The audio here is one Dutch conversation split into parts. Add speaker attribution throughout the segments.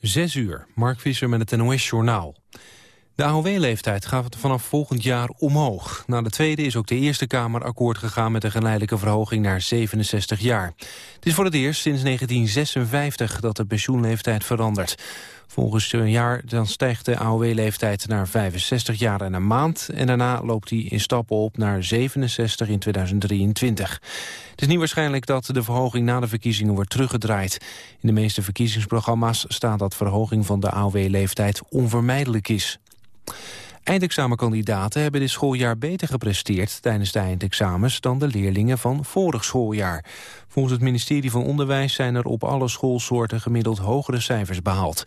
Speaker 1: Zes uur, Mark Visser met het NOS-journaal. De AOW-leeftijd gaat vanaf volgend jaar omhoog. Na de tweede is ook de Eerste Kamer akkoord gegaan... met een geleidelijke verhoging naar 67 jaar. Het is voor het eerst sinds 1956 dat de pensioenleeftijd verandert. Volgens een jaar dan stijgt de AOW-leeftijd naar 65 jaar en een maand... en daarna loopt die in stappen op naar 67 in 2023. Het is niet waarschijnlijk dat de verhoging na de verkiezingen wordt teruggedraaid. In de meeste verkiezingsprogramma's staat dat verhoging van de AOW-leeftijd onvermijdelijk is. Eindexamenkandidaten hebben dit schooljaar beter gepresteerd tijdens de eindexamens dan de leerlingen van vorig schooljaar. Volgens het ministerie van Onderwijs zijn er op alle schoolsoorten gemiddeld hogere cijfers behaald.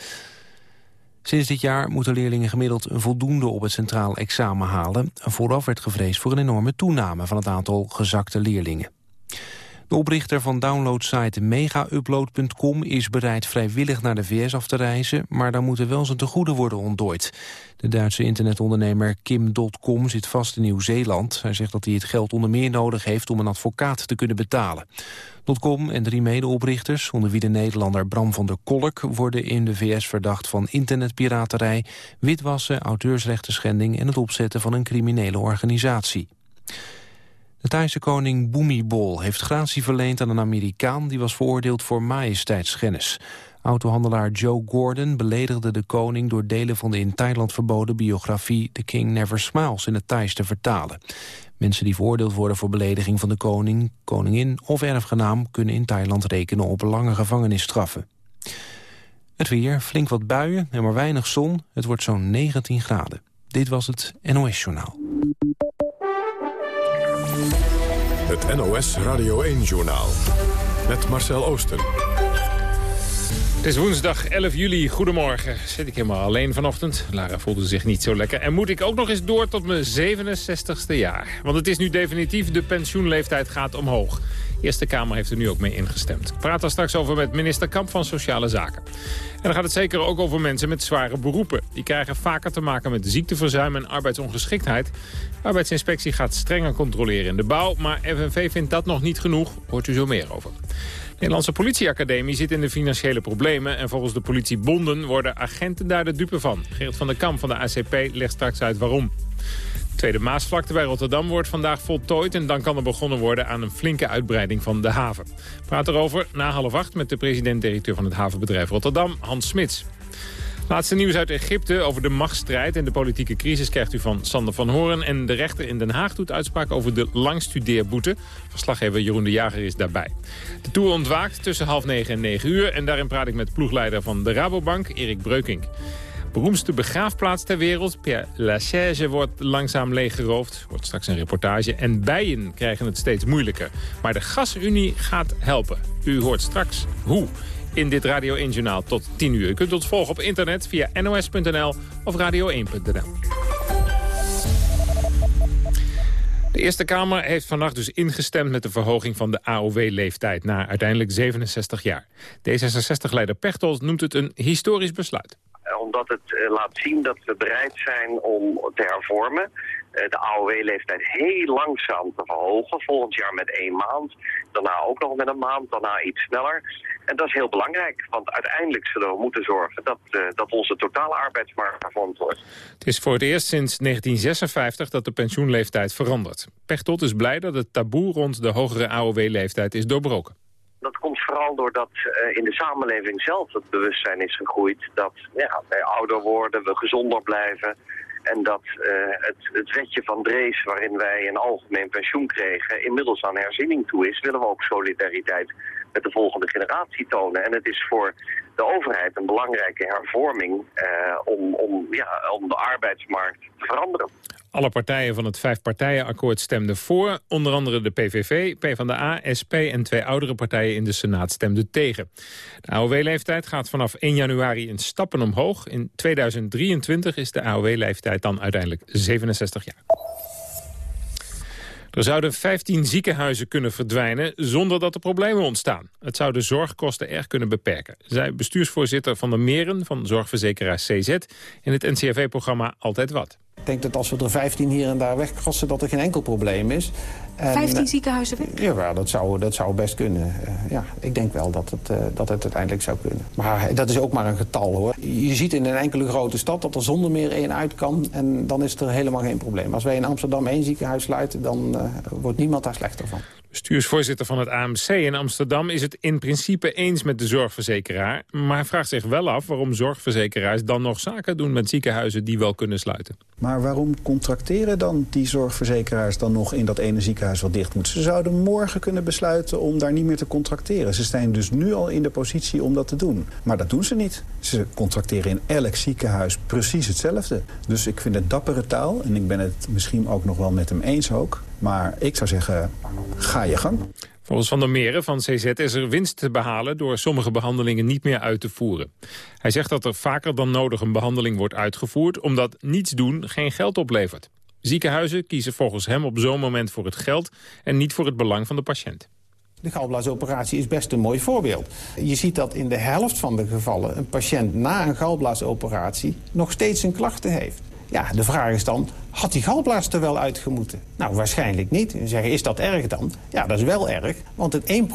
Speaker 1: Sinds dit jaar moeten leerlingen gemiddeld een voldoende op het centraal examen halen. Vooraf werd gevreesd voor een enorme toename van het aantal gezakte leerlingen. De oprichter van downloadsite megaupload.com is bereid vrijwillig naar de VS af te reizen, maar dan moeten wel zijn tegoeden worden ontdooid. De Duitse internetondernemer Kim.com zit vast in Nieuw-Zeeland. Hij zegt dat hij het geld onder meer nodig heeft om een advocaat te kunnen betalen. .com en drie medeoprichters, onder wie de Nederlander Bram van der Kolk... worden in de VS verdacht van internetpiraterij, witwassen, auteursrechtenschending... en het opzetten van een criminele organisatie. De Thaise koning Bhumibol heeft gratie verleend aan een Amerikaan... die was veroordeeld voor majesteitsschennis. Autohandelaar Joe Gordon beledigde de koning... door delen van de in Thailand verboden biografie... The King Never Smiles in het Thais te vertalen. Mensen die veroordeeld worden voor belediging van de koning, koningin of erfgenaam... kunnen in Thailand rekenen op lange gevangenisstraffen. Het weer, flink wat buien en maar weinig zon. Het wordt zo'n 19 graden. Dit was het NOS Journaal.
Speaker 2: Het NOS Radio 1-journaal. Met Marcel Oosten.
Speaker 3: Het is woensdag 11 juli. Goedemorgen. Zit ik helemaal alleen vanochtend. Lara voelde zich niet zo lekker. En moet ik ook nog eens door tot mijn 67ste jaar. Want het is nu definitief, de pensioenleeftijd gaat omhoog. Eerste Kamer heeft er nu ook mee ingestemd. Ik praat daar straks over met minister Kamp van Sociale Zaken. En dan gaat het zeker ook over mensen met zware beroepen. Die krijgen vaker te maken met ziekteverzuim en arbeidsongeschiktheid. Arbeidsinspectie gaat strenger controleren in de bouw. Maar FNV vindt dat nog niet genoeg. Hoort u zo meer over. De Nederlandse politieacademie zit in de financiële problemen... en volgens de politiebonden worden agenten daar de dupe van. Gerrit van der Kamp van de ACP legt straks uit waarom. De tweede Maasvlakte bij Rotterdam wordt vandaag voltooid... en dan kan er begonnen worden aan een flinke uitbreiding van de haven. Praten erover na half acht met de president-directeur van het havenbedrijf Rotterdam, Hans Smits. Laatste nieuws uit Egypte over de machtsstrijd en de politieke crisis krijgt u van Sander van Horen. En de rechter in Den Haag doet uitspraak over de langstudeerboete. Verslaggever Jeroen de Jager is daarbij. De Tour ontwaakt tussen half negen en negen uur. En daarin praat ik met ploegleider van de Rabobank, Erik Breukink. Beroemdste begraafplaats ter wereld, Père Lachaise, wordt langzaam leeggeroofd. Wordt straks een reportage. En bijen krijgen het steeds moeilijker. Maar de gasunie gaat helpen. U hoort straks hoe in dit Radio 1 Journaal tot 10 uur. U kunt ons volgen op internet via nos.nl of radio1.nl. De Eerste Kamer heeft vannacht dus ingestemd met de verhoging van de AOW-leeftijd naar uiteindelijk 67 jaar. D66-leider Pechtold noemt het een historisch besluit
Speaker 4: omdat het eh, laat zien dat we bereid zijn om te hervormen. Eh, de AOW-leeftijd heel langzaam te verhogen. Volgend jaar met één maand. Daarna ook nog met een maand. Daarna iets sneller. En dat is heel belangrijk. Want uiteindelijk zullen we moeten zorgen dat, dat onze totale arbeidsmarkt hervormd wordt.
Speaker 3: Het is voor het eerst sinds 1956 dat de pensioenleeftijd verandert. Pechtold is blij dat het taboe rond de hogere AOW-leeftijd is doorbroken.
Speaker 4: Vooral doordat uh, in de samenleving zelf het bewustzijn is gegroeid... dat ja, wij ouder worden, we gezonder blijven... En dat uh, het, het wetje van Drees, waarin wij een algemeen pensioen kregen, inmiddels aan herziening toe is, willen we ook solidariteit met de volgende generatie tonen. En het is voor de overheid een belangrijke hervorming uh, om, om, ja, om de arbeidsmarkt te veranderen.
Speaker 3: Alle partijen van het vijfpartijenakkoord stemden voor. Onder andere de PVV, PvdA, SP en twee oudere partijen in de Senaat stemden tegen. De AOW-leeftijd gaat vanaf 1 januari in stappen omhoog. In 2023 is de AOW-leeftijd dan uiteindelijk 67 jaar. Er zouden 15 ziekenhuizen kunnen verdwijnen zonder dat er problemen ontstaan. Het zou de zorgkosten erg kunnen beperken. Zij bestuursvoorzitter van de Meren van zorgverzekeraar CZ in het NCRV-programma Altijd Wat.
Speaker 5: Ik denk dat als we er 15 hier en daar wegkrassen dat er geen enkel probleem is. 15 ziekenhuizen weg?
Speaker 6: Ja, dat zou, dat zou best kunnen. ja, ik denk wel dat het, dat het uiteindelijk zou kunnen. Maar dat is ook maar een getal, hoor. Je ziet in een enkele grote stad dat er zonder meer één uit kan... en dan is er helemaal geen probleem. Als wij in Amsterdam één ziekenhuis sluiten... dan wordt niemand daar slechter van.
Speaker 3: Bestuursvoorzitter van het AMC in Amsterdam is het in principe eens met de zorgverzekeraar. Maar vraagt zich wel af waarom zorgverzekeraars dan nog zaken doen met ziekenhuizen die wel kunnen sluiten.
Speaker 7: Maar waarom contracteren dan die zorgverzekeraars dan nog in dat ene ziekenhuis wat dicht moet? Ze zouden morgen kunnen besluiten om daar niet meer te contracteren. Ze zijn dus nu al in de positie om dat te doen. Maar dat doen ze niet. Ze contracteren in elk ziekenhuis precies hetzelfde. Dus ik vind het dappere taal en ik ben het misschien ook nog wel met hem eens ook. Maar ik zou zeggen, ga je gang.
Speaker 3: Volgens Van der Meren van CZ is er winst te behalen... door sommige behandelingen niet meer uit te voeren. Hij zegt dat er vaker dan nodig een behandeling wordt uitgevoerd... omdat niets doen geen geld oplevert. Ziekenhuizen kiezen volgens hem op zo'n moment voor het geld... en niet voor het belang van de patiënt.
Speaker 6: De galblaasoperatie is best een mooi voorbeeld. Je ziet dat in de helft van de gevallen een patiënt na een galblaasoperatie nog steeds een klachten heeft. Ja, de vraag is dan, had die galblaas er wel uitgemoeten? Nou, waarschijnlijk niet. En zeggen, is dat erg dan? Ja, dat is wel erg, want in 1%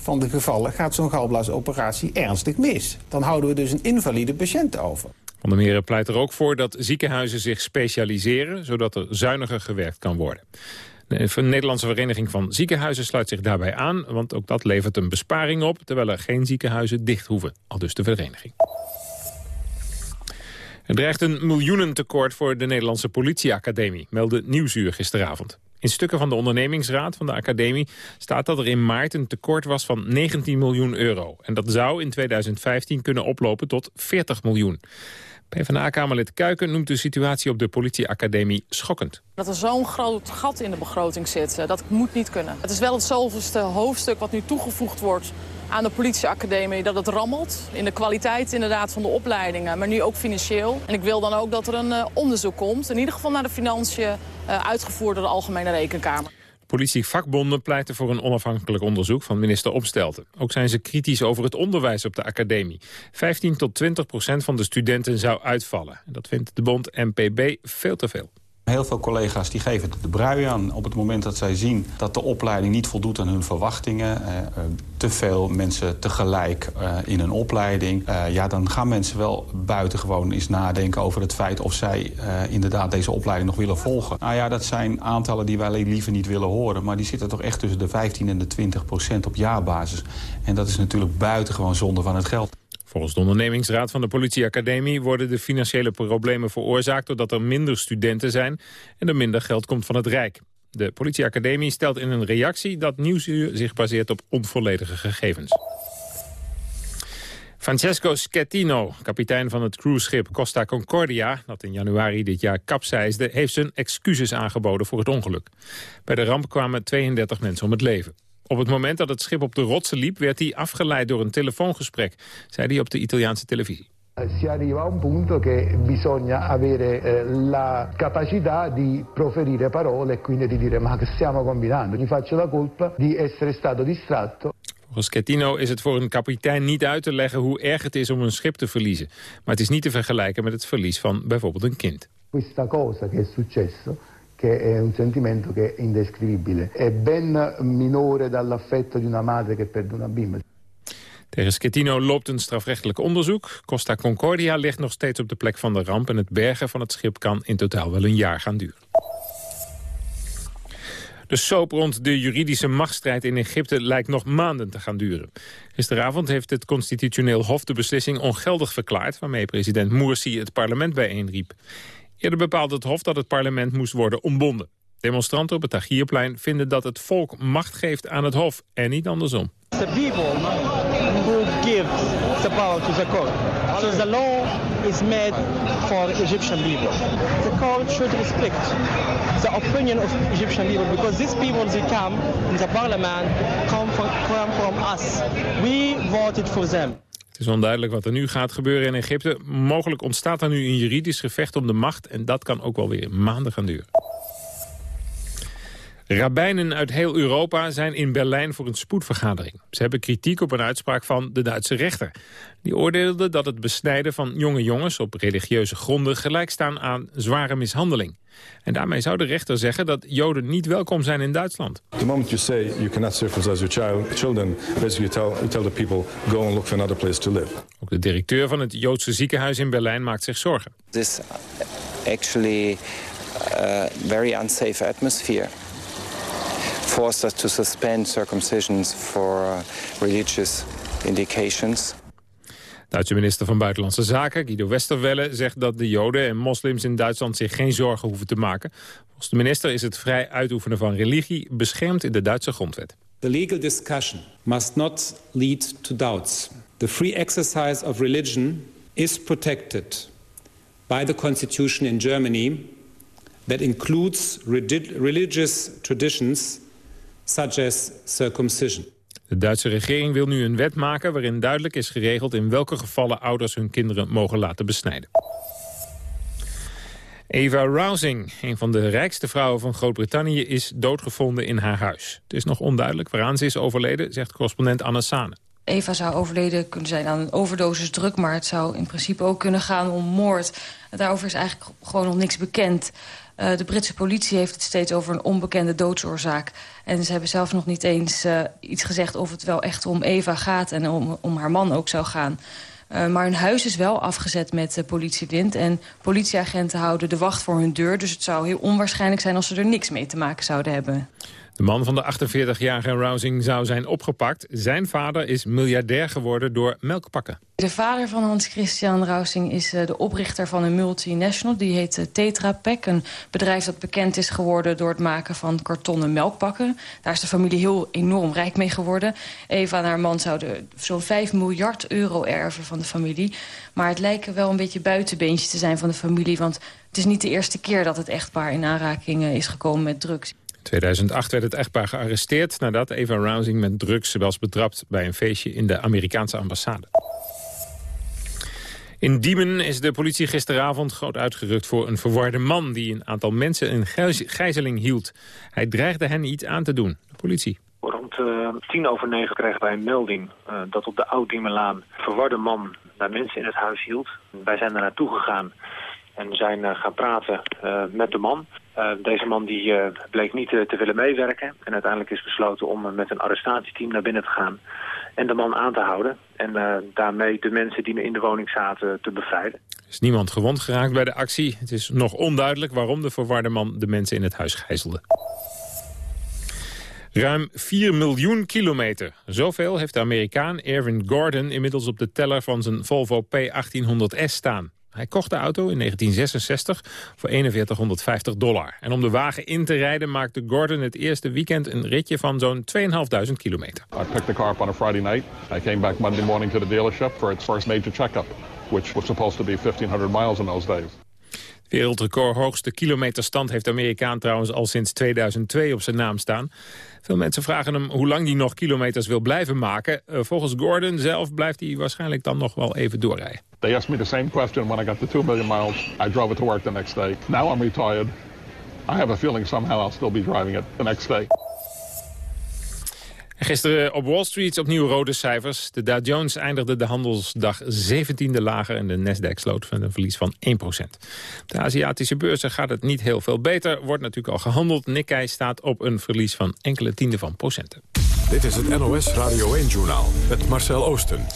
Speaker 6: van de gevallen gaat zo'n galblaasoperatie ernstig mis. Dan houden we dus een invalide patiënt over.
Speaker 3: Van der Meren pleit er ook voor dat ziekenhuizen zich specialiseren... zodat er zuiniger gewerkt kan worden. De Nederlandse Vereniging van Ziekenhuizen sluit zich daarbij aan... want ook dat levert een besparing op... terwijl er geen ziekenhuizen dicht hoeven, al dus de vereniging. Er dreigt een miljoenentekort voor de Nederlandse politieacademie, meldde Nieuwsuur gisteravond. In stukken van de ondernemingsraad van de academie staat dat er in maart een tekort was van 19 miljoen euro. En dat zou in 2015 kunnen oplopen tot 40 miljoen. PvdA-kamerlid Kuiken noemt de situatie op de politieacademie schokkend.
Speaker 8: Dat er zo'n groot gat in de begroting zit, dat moet niet kunnen. Het is wel het zoveelste hoofdstuk wat nu toegevoegd wordt aan de politieacademie dat het rammelt. In de kwaliteit inderdaad van de opleidingen, maar nu ook financieel. En ik wil dan ook dat er een uh, onderzoek komt, in ieder geval naar de financiën, uh, uitgevoerd door de Algemene Rekenkamer.
Speaker 3: Politievakbonden pleiten voor een onafhankelijk onderzoek van minister Opstelten. Ook zijn ze kritisch over het onderwijs op de academie. 15 tot 20 procent van de studenten zou uitvallen. En dat vindt de bond NPB veel te veel.
Speaker 9: Heel veel collega's die geven de brui aan op het moment dat zij zien... dat de opleiding niet voldoet aan hun verwachtingen. Eh, eh, te veel mensen tegelijk eh, in een opleiding. Ja, dan gaan mensen wel buitengewoon eens nadenken over het feit... of zij inderdaad deze opleiding nog willen volgen. Nou ja, dat zijn aantallen die wij liever niet willen horen. Maar die zitten toch echt tussen de 15 en de 20 procent op jaarbasis. En dat is natuurlijk buitengewoon zonde van het geld.
Speaker 3: Volgens de ondernemingsraad van de politieacademie worden de financiële problemen veroorzaakt doordat er minder studenten zijn en er minder geld komt van het Rijk. De politieacademie stelt in een reactie dat Nieuwsuur zich baseert op onvolledige gegevens. Francesco Schettino, kapitein van het cruiseschip Costa Concordia... dat in januari dit jaar kapseisde, heeft zijn excuses aangeboden voor het ongeluk. Bij de ramp kwamen 32 mensen om het leven. Op het moment dat het schip op de rotsen liep... werd hij afgeleid door een telefoongesprek, zei hij op de Italiaanse televisie.
Speaker 10: Si arriva a un punto che bisogna avere eh, la capacità di proferire parole e quindi di dire ma che stiamo combinando? Gli faccio la colpa di essere stato distratto.
Speaker 3: Volgens Schettino is het voor een kapitein niet uit te leggen hoe erg het is om een schip te verliezen. Maar het is niet te vergelijken met het verlies van bijvoorbeeld een kind.
Speaker 10: Questa cosa che è successo che è un sentimento che è indescrivibile. È ben minore dall'affetto di una madre che perde una bimba.
Speaker 3: Tegen Schettino loopt een strafrechtelijk onderzoek. Costa Concordia ligt nog steeds op de plek van de ramp... en het bergen van het schip kan in totaal wel een jaar gaan duren. De soap rond de juridische machtsstrijd in Egypte lijkt nog maanden te gaan duren. Gisteravond heeft het constitutioneel hof de beslissing ongeldig verklaard... waarmee president Morsi het parlement bijeenriep. Eerder bepaalde het Hof dat het parlement moest worden ontbonden. Demonstranten op het Tagierplein vinden dat het volk macht geeft aan het Hof en niet andersom.
Speaker 11: The people who give the power to the court. So the law is made for Egyptian people. The court should respect the opinion of Egyptian people because these people they come in the parliament come from us. We voted for them.
Speaker 3: Het is onduidelijk wat er nu gaat gebeuren in Egypte. Mogelijk ontstaat er nu een juridisch gevecht om de macht... en dat kan ook wel weer maanden gaan duren. Rabbijnen uit heel Europa zijn in Berlijn voor een spoedvergadering. Ze hebben kritiek op een uitspraak van de Duitse rechter. Die oordeelde dat het besnijden van jonge jongens op religieuze gronden gelijk staan aan zware mishandeling. En daarmee zou de rechter zeggen dat Joden niet welkom zijn in Duitsland.
Speaker 5: The moment you say you cannot circumcise your child, children, basically you tell, you tell the people go and look for another place to live.
Speaker 3: Ook de directeur van het Joodse ziekenhuis in Berlijn maakt zich zorgen.
Speaker 12: This actually uh, very unsafe atmosphere forced us to suspend circumcisions for uh, religious indications.
Speaker 3: Duitse minister van Buitenlandse Zaken, Guido Westerwelle, zegt dat de Joden en moslims in Duitsland zich geen zorgen hoeven te maken. Volgens de minister is het vrij uitoefenen van religie beschermd in de Duitse grondwet.
Speaker 13: The legal discussion must not lead to doubts. The free exercise of religion is protected by the constitution in Germany that includes religious traditions such as circumcision.
Speaker 3: De Duitse regering wil nu een wet maken waarin duidelijk is geregeld in welke gevallen ouders hun kinderen mogen laten besnijden. Eva Rousing, een van de rijkste vrouwen van Groot-Brittannië, is doodgevonden in haar huis. Het is nog onduidelijk waaraan ze is overleden, zegt correspondent Anne Sane.
Speaker 14: Eva zou overleden kunnen zijn aan een overdosis druk... maar het zou in principe ook kunnen gaan om moord. Daarover is eigenlijk gewoon nog niks bekend. Uh, de Britse politie heeft het steeds over een onbekende doodsoorzaak. En ze hebben zelf nog niet eens uh, iets gezegd of het wel echt om Eva gaat... en om, om haar man ook zou gaan. Uh, maar hun huis is wel afgezet met politiewind. En politieagenten houden de wacht voor hun deur. Dus het zou heel onwaarschijnlijk zijn als ze er niks mee te maken zouden hebben.
Speaker 3: De man van de 48-jarige Rousing zou zijn opgepakt. Zijn vader is miljardair geworden door melkpakken.
Speaker 14: De vader van Hans Christian Rousing is uh, de oprichter van een multinational. Die heet uh, Tetra Pak, een bedrijf dat bekend is geworden... door het maken van kartonnen melkpakken. Daar is de familie heel enorm rijk mee geworden. Eva en haar man zouden zo'n 5 miljard euro erven van de familie. Maar het lijken wel een beetje buitenbeentje te zijn van de familie... want het is niet de eerste keer dat het echtpaar in aanraking uh, is gekomen met drugs.
Speaker 3: 2008 werd het echtpaar gearresteerd nadat Eva Rousing met drugs was betrapt bij een feestje in de Amerikaanse ambassade. In Diemen is de politie gisteravond groot uitgerukt voor een verwarde man... die een aantal mensen in gijzeling hield. Hij dreigde hen iets aan te doen. De politie.
Speaker 15: Rond uh, tien over negen kregen wij een melding uh, dat op de Oud-Diemenlaan... een verwarde man daar mensen in het huis hield. Wij zijn er naartoe gegaan en zijn uh, gaan praten met de man... Uh, deze man die, uh, bleek niet te, te willen meewerken. En uiteindelijk is besloten om met een arrestatieteam naar binnen te gaan. En de man aan te houden. En daarmee de mensen die in de woning zaten te bevrijden.
Speaker 3: Er is niemand gewond geraakt bij de actie. Het is nog onduidelijk waarom de verwarde man de mensen in het huis gijzelde. Ruim 4 miljoen kilometer. Zoveel heeft de Amerikaan Erwin Gordon inmiddels op de teller van zijn Volvo P1800S staan. Hij kocht de auto in 1966 voor 4150 dollar. En om de wagen in te rijden maakte Gordon het eerste weekend een ritje van zo'n 2.500 kilometer.
Speaker 16: I picked the car up on a Friday night. I came back Monday morning to the dealership for its first major checkup, which was supposed to be 1500 miles in those days.
Speaker 3: Wereldrecord hoogste kilometerstand heeft de Amerikaan trouwens al sinds 2002 op zijn naam staan. Veel mensen vragen hem hoe lang hij nog kilometers wil blijven maken. Uh, volgens Gordon zelf blijft hij waarschijnlijk dan nog wel even doorrijden.
Speaker 16: They asked me the same question when I got to 2 million miles. I drove it to work the next day. Now I'm retired. I have a feeling somehow I'll still be driving it the next day.
Speaker 3: Gisteren op Wall Street opnieuw rode cijfers. De Dow Jones eindigde de handelsdag 17e lager... en de Nasdaq sloot met een verlies van 1% De Aziatische beurzen gaat het niet heel veel beter. Wordt natuurlijk al gehandeld. Nikkei staat op een verlies van enkele tienden van procenten.
Speaker 2: Dit is het NOS Radio 1-journaal met Marcel Oosten.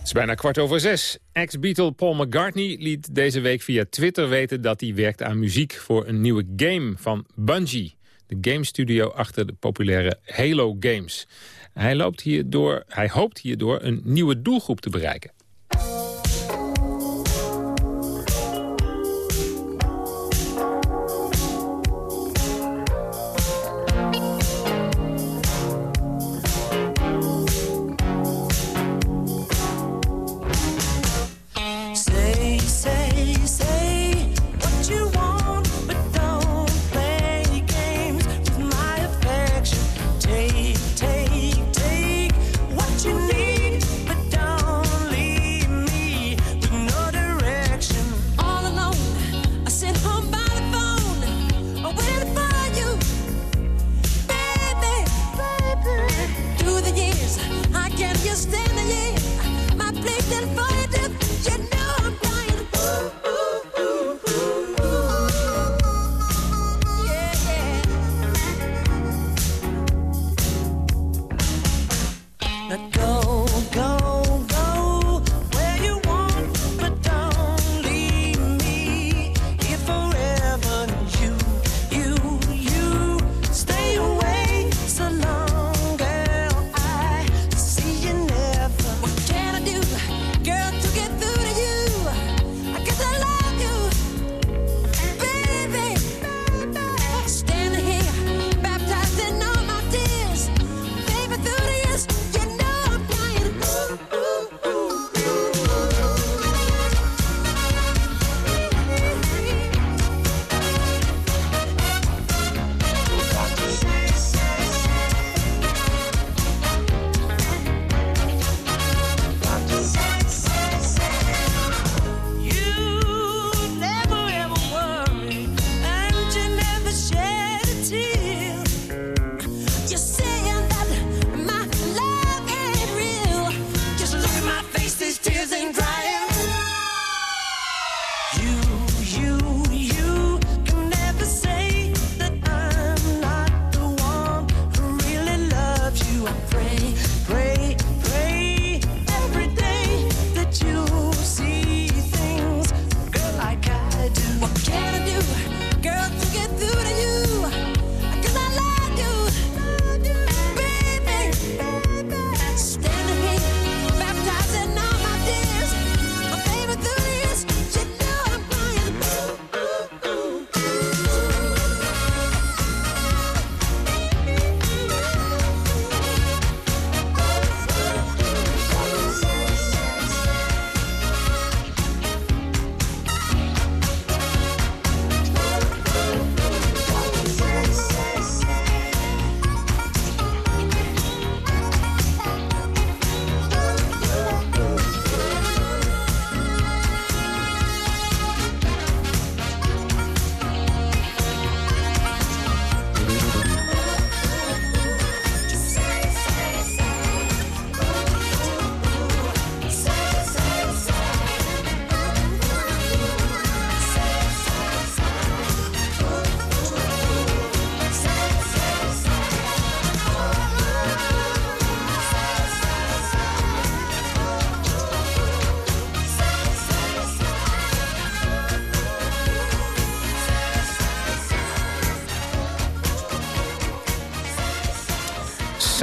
Speaker 3: Het is bijna kwart over zes. Ex-Beatle Paul McCartney liet deze week via Twitter weten... dat hij werkt aan muziek voor een nieuwe game van Bungie de game studio achter de populaire Halo Games. Hij, loopt hierdoor, hij hoopt hierdoor een nieuwe doelgroep te bereiken.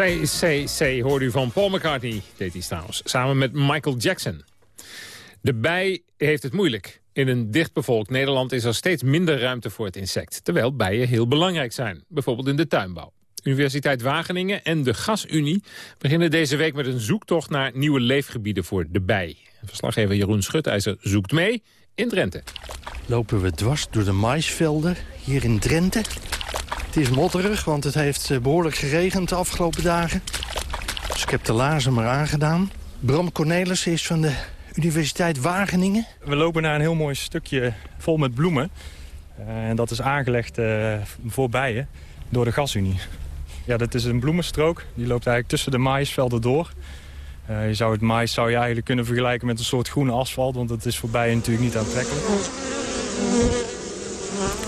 Speaker 3: CCC hoorde u van Paul McCartney, deed hij samen met Michael Jackson. De bij heeft het moeilijk. In een dichtbevolkt Nederland is er steeds minder ruimte voor het insect. Terwijl bijen heel belangrijk zijn, bijvoorbeeld in de tuinbouw. Universiteit Wageningen en de Gasunie beginnen deze week met een zoektocht naar nieuwe leefgebieden voor de bij. Verslaggever Jeroen Schutijzer zoekt mee in Drenthe.
Speaker 17: Lopen we dwars door de maisvelden hier in Drenthe. Is modderig, want het heeft eh, behoorlijk geregend de afgelopen dagen. Dus ik heb de laarzen maar aangedaan. Bram Cornelissen is van de Universiteit Wageningen.
Speaker 18: We lopen naar een heel mooi stukje vol met bloemen. Uh, en dat is aangelegd uh, voor bijen door de Gasunie. Ja, dat is een bloemenstrook. Die loopt eigenlijk tussen de maïsvelden door. Je zou het mais zou je eigenlijk kunnen vergelijken met een soort groene asfalt... want dat is voor bijen natuurlijk niet aantrekkelijk.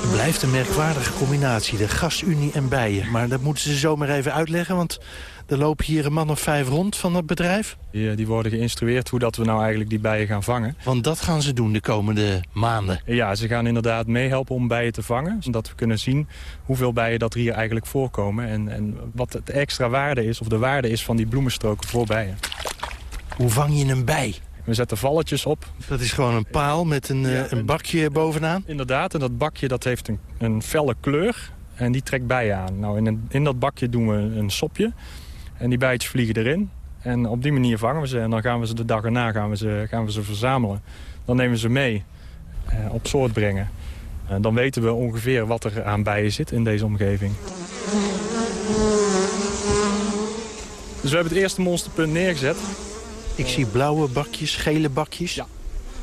Speaker 17: Het blijft een merkwaardige combinatie, de gasunie en bijen. Maar dat moeten ze zomaar even uitleggen, want er lopen hier een man of vijf rond van het bedrijf.
Speaker 18: Die, die worden geïnstrueerd hoe dat we nou eigenlijk die bijen gaan vangen.
Speaker 17: Want dat gaan ze doen de komende maanden.
Speaker 18: Ja, ze gaan inderdaad meehelpen om bijen te vangen. Zodat we kunnen zien hoeveel bijen dat er hier eigenlijk voorkomen. En, en wat de extra waarde is, of de waarde is van die bloemenstroken voor bijen.
Speaker 17: Hoe vang je een bij?
Speaker 18: We zetten valletjes op.
Speaker 17: Dat is gewoon een paal met een, ja, een bakje bovenaan?
Speaker 18: Inderdaad, en dat bakje dat heeft een, een felle kleur en die trekt bijen aan. Nou, in, een, in dat bakje doen we een sopje en die bijtjes vliegen erin. En op die manier vangen we ze en dan gaan we ze de dag erna gaan we ze, gaan we ze verzamelen. Dan nemen we ze mee, eh, op soort brengen. En dan weten we ongeveer wat er aan bijen zit in deze omgeving. Dus we hebben het eerste monsterpunt neergezet.
Speaker 17: Ik zie blauwe bakjes, gele bakjes.
Speaker 18: Ja,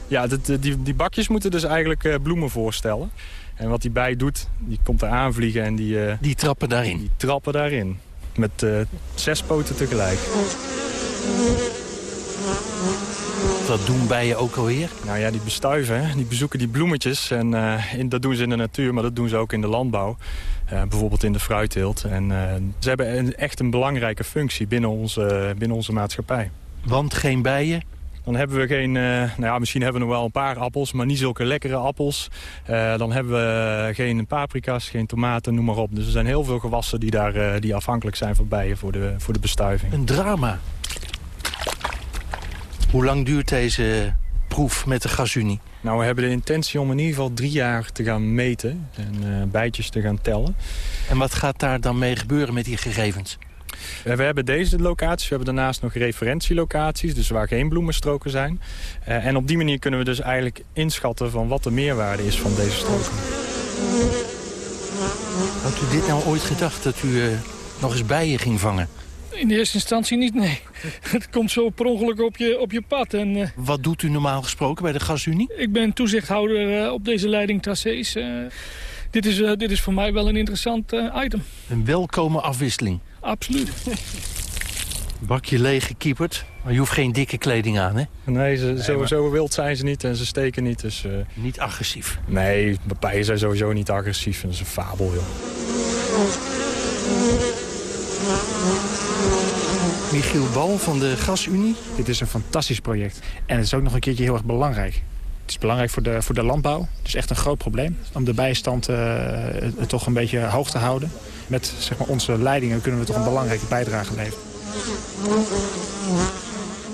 Speaker 18: ja die, die, die bakjes moeten dus eigenlijk uh, bloemen voorstellen. En wat die bij doet, die komt er aanvliegen en die... Uh,
Speaker 17: die trappen daarin?
Speaker 18: Die trappen daarin. Met uh, zes poten tegelijk.
Speaker 17: Wat doen bijen ook alweer?
Speaker 18: Nou ja, die bestuiven, die bezoeken die bloemetjes. En in, dat doen ze in de natuur, maar dat doen ze ook in de landbouw. bijvoorbeeld in de fruitteelt. En ze hebben een, echt een belangrijke functie binnen onze, binnen onze maatschappij.
Speaker 17: Want geen bijen?
Speaker 18: Dan hebben we geen, uh, nou ja, misschien hebben we nog wel een paar appels, maar niet zulke lekkere appels. Uh, dan hebben we geen paprika's, geen tomaten, noem maar op. Dus er zijn heel veel gewassen die, daar, uh, die afhankelijk zijn van bijen voor de, voor de bestuiving.
Speaker 17: Een drama. Hoe lang duurt deze proef met de gasunie?
Speaker 18: Nou, we hebben de intentie om in ieder geval drie jaar te gaan meten en bijtjes te gaan tellen.
Speaker 17: En wat gaat daar dan mee gebeuren met die gegevens?
Speaker 18: We hebben deze locaties, we hebben daarnaast nog referentielocaties, dus waar geen bloemenstroken zijn. Uh, en op die manier kunnen we dus eigenlijk inschatten van wat de meerwaarde is van deze stroken.
Speaker 17: Had u dit nou ooit gedacht, dat u uh, nog eens bijen ging vangen?
Speaker 19: In de eerste instantie niet, nee. Het komt zo per ongeluk op je, op je pad. En, uh,
Speaker 17: Wat doet u normaal gesproken bij de Gasunie?
Speaker 19: Ik ben toezichthouder op deze leiding tracés. dit, is, dit is voor mij wel een interessant item.
Speaker 17: Een welkome afwisseling.
Speaker 19: Absoluut.
Speaker 17: Bakje leeg gekieperd, maar je hoeft geen dikke kleding aan, hè?
Speaker 18: Nee, ze, zo, maar... zo wild zijn ze niet en ze steken niet. Dus, uh...
Speaker 17: Niet agressief?
Speaker 18: Nee, bijen zijn sowieso niet agressief. Dat is een fabel, joh.
Speaker 17: Michiel Bal van de Gasunie.
Speaker 20: Dit is een fantastisch project. En het is ook nog een keertje heel erg belangrijk. Het is belangrijk voor de, voor de landbouw. Het is echt een groot probleem om de bijstand uh, toch een beetje hoog te houden. Met zeg maar, onze leidingen kunnen we toch een belangrijke bijdrage leveren.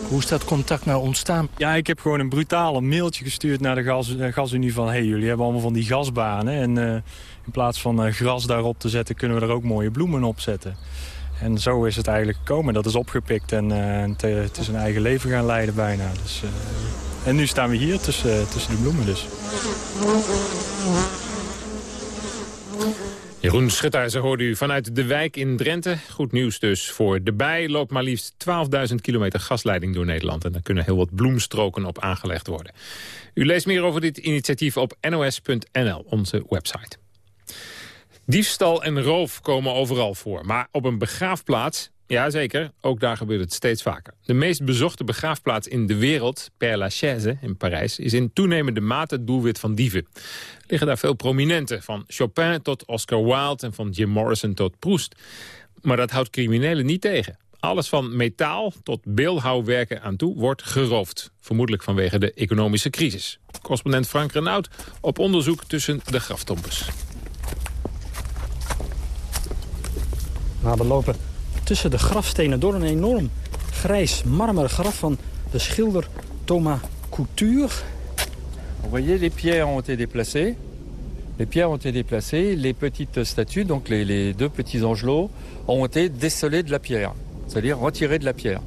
Speaker 17: Hoe is dat contact nou ontstaan?
Speaker 18: Ja, ik heb gewoon een brutale mailtje gestuurd naar de gas, uh, gasunie van... hey, jullie hebben allemaal van die gasbanen en uh, in plaats van uh, gras daarop te zetten... kunnen we er ook mooie bloemen op zetten. En zo is het eigenlijk gekomen. Dat is opgepikt en het is een eigen leven gaan leiden bijna. Dus, en nu staan we hier tussen, tussen de bloemen dus.
Speaker 3: Jeroen Schutijzer hoorde u vanuit de wijk in Drenthe. Goed nieuws dus voor de bij. Loopt maar liefst 12.000 kilometer gasleiding door Nederland. En daar kunnen heel wat bloemstroken op aangelegd worden. U leest meer over dit initiatief op nos.nl, onze website. Diefstal en roof komen overal voor. Maar op een begraafplaats Jazeker, ook daar gebeurt het steeds vaker. De meest bezochte begraafplaats in de wereld, Père Lachaise in Parijs... is in toenemende mate het doelwit van dieven. Er liggen daar veel prominenten, van Chopin tot Oscar Wilde... en van Jim Morrison tot Proust. Maar dat houdt criminelen niet tegen. Alles van metaal tot beeldhouwwerken aan toe wordt geroofd. Vermoedelijk vanwege de economische crisis. Correspondent Frank Renaud op onderzoek tussen de graftombes.
Speaker 21: Nou, we lopen tussen de grafstenen door een enorm grijs marmeren graf van de schilder Thomas Couture.
Speaker 22: Vous voyez, les pierres ont été déplacées. Les pierres ont été déplacées. Les petites statues, donc les, les deux petits angelots, ont été décelées de la pierre. C'est-à-dire retirées de la pierre.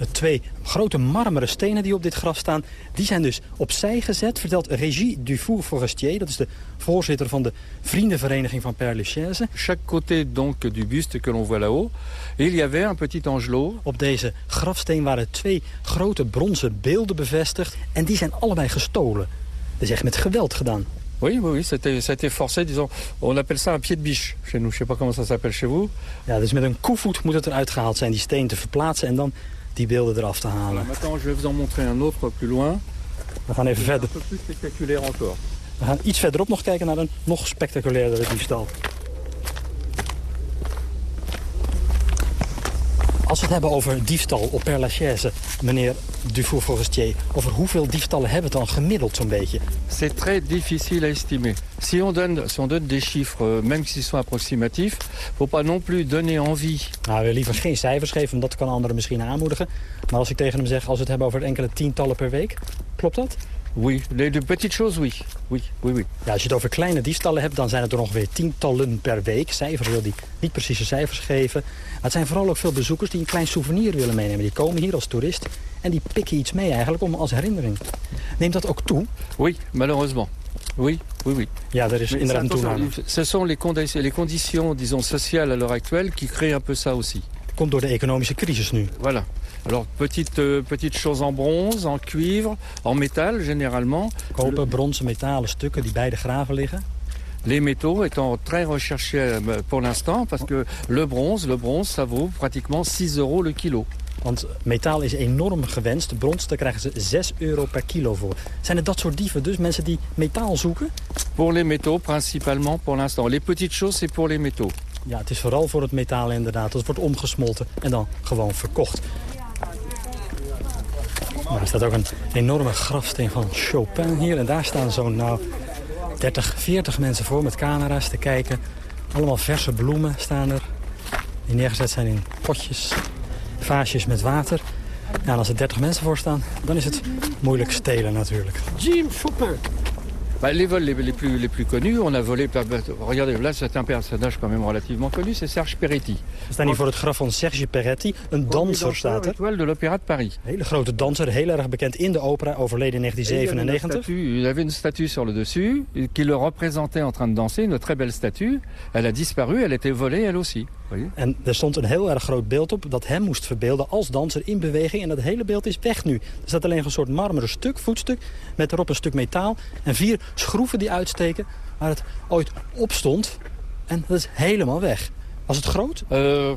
Speaker 21: De twee grote marmeren stenen die op dit graf staan... die zijn dus opzij gezet, vertelt Régie Dufour Forestier. Dat is de voorzitter van de vriendenvereniging van Père Lachaise.
Speaker 22: Chaque côté donc du buste que l'on voit là-haut, il y avait un petit angelot.
Speaker 21: Op deze grafsteen waren twee grote bronzen beelden bevestigd... en die zijn allebei gestolen. Dat is echt met geweld gedaan.
Speaker 22: Oui, oui, oui, c'était, ça a été forcé, disons, on appelle ça un pied de biche chez nous. Je sais pas comment ça s'appelle chez vous.
Speaker 21: Ja, dus met een koevoet moet het eruit gehaald zijn, die steen te verplaatsen... en dan die beelden eraf te halen.
Speaker 22: Maintenant, je vais vous en montrer un autre plus loin.
Speaker 21: We gaan even verder. We gaan iets verderop nog kijken naar een nog spectaculairdere diefstal. Als we het hebben over diefstal op Père Lachaise, meneer Dufour Forestier... over hoeveel diefstallen hebben we het dan gemiddeld zo'n beetje?
Speaker 22: C'est très difficile à estimer. Si on donne, si on donne des chiffres, euh, même s'ils sont approximatifs, faut pas non plus donner envie.
Speaker 21: Nou, we liever geen cijfers geven, want dat kan anderen misschien aanmoedigen. Maar als ik tegen hem zeg, als we het hebben over enkele tientallen per week, klopt dat?
Speaker 22: Oui, de petites choses, oui. Oui, oui, oui.
Speaker 21: Ja, als je het over kleine diefstallen hebt, dan zijn het er ongeveer tientallen per week. Cijfers wil die niet precieze cijfers geven. Maar het zijn vooral ook veel bezoekers die een klein souvenir willen meenemen. Die komen hier als toerist en die pikken iets mee eigenlijk om als herinnering. Neemt dat ook toe?
Speaker 22: Oui, malheureusement. Oui, oui, oui.
Speaker 21: Ja, er is inderdaad een toename.
Speaker 22: Ce sont les, condi- les conditions, disons, sociales à l'heure actuelle qui créent un peu ça aussi.
Speaker 21: Komt door de economische crisis nu.
Speaker 22: Voilà. Alors, petite, euh, petite chose en bronze, en cuivre, en métal généralement.
Speaker 21: Koper, bronzen, metalen stukken die bij de graven liggen.
Speaker 22: Les métaux étant très recherchés euh, pour l'instant, parce que le bronze, le bronze, ça vaut pratiquement 6 euros le kilo.
Speaker 21: Want metaal is enorm gewenst. Brons, daar krijgen ze 6 euro per kilo voor. Zijn het dat soort dieven dus? Mensen die metaal zoeken?
Speaker 22: Pour les métaux, principalement pour l'instant. Les petites choses, c'est pour les métaux.
Speaker 21: Ja, het is vooral voor het metaal inderdaad. Het wordt omgesmolten en dan gewoon verkocht. Maar er staat ook een enorme grafsteen van Chopin hier. En daar staan zo'n nou, 30, 40 mensen voor met camera's te kijken. Allemaal verse bloemen staan er. Die neergezet zijn in potjes, vaasjes met water. Ja, en als er 30 mensen voor staan, dan is het moeilijk stelen natuurlijk.
Speaker 22: Jim Chopin. Bah, les vols les, les plus, les plus connus, on a volé... Regardez, là, c'est un personnage quand même relativement connu, c'est Serge Peretti.
Speaker 21: We staan hier voor het graf van Serge Peretti? Een danser staat er.
Speaker 22: Étoile de l'Opéra de Paris.
Speaker 21: Hele grote danser, heel erg bekend in de opera, overleden in
Speaker 22: Et il y avait une
Speaker 21: 1997.
Speaker 22: statue- Il avait une statue sur le dessus qui le représentait en train de danser, une très belle statue. Elle a disparu, elle était volée elle aussi.
Speaker 21: En er stond een heel erg groot beeld op dat hem moest verbeelden als danser in beweging. En dat hele beeld is weg nu. Er staat alleen een soort marmeren stuk, voetstuk, met erop een stuk metaal. En vier schroeven die uitsteken waar het ooit op stond. En dat is helemaal weg. Was het groot?
Speaker 22: Euh,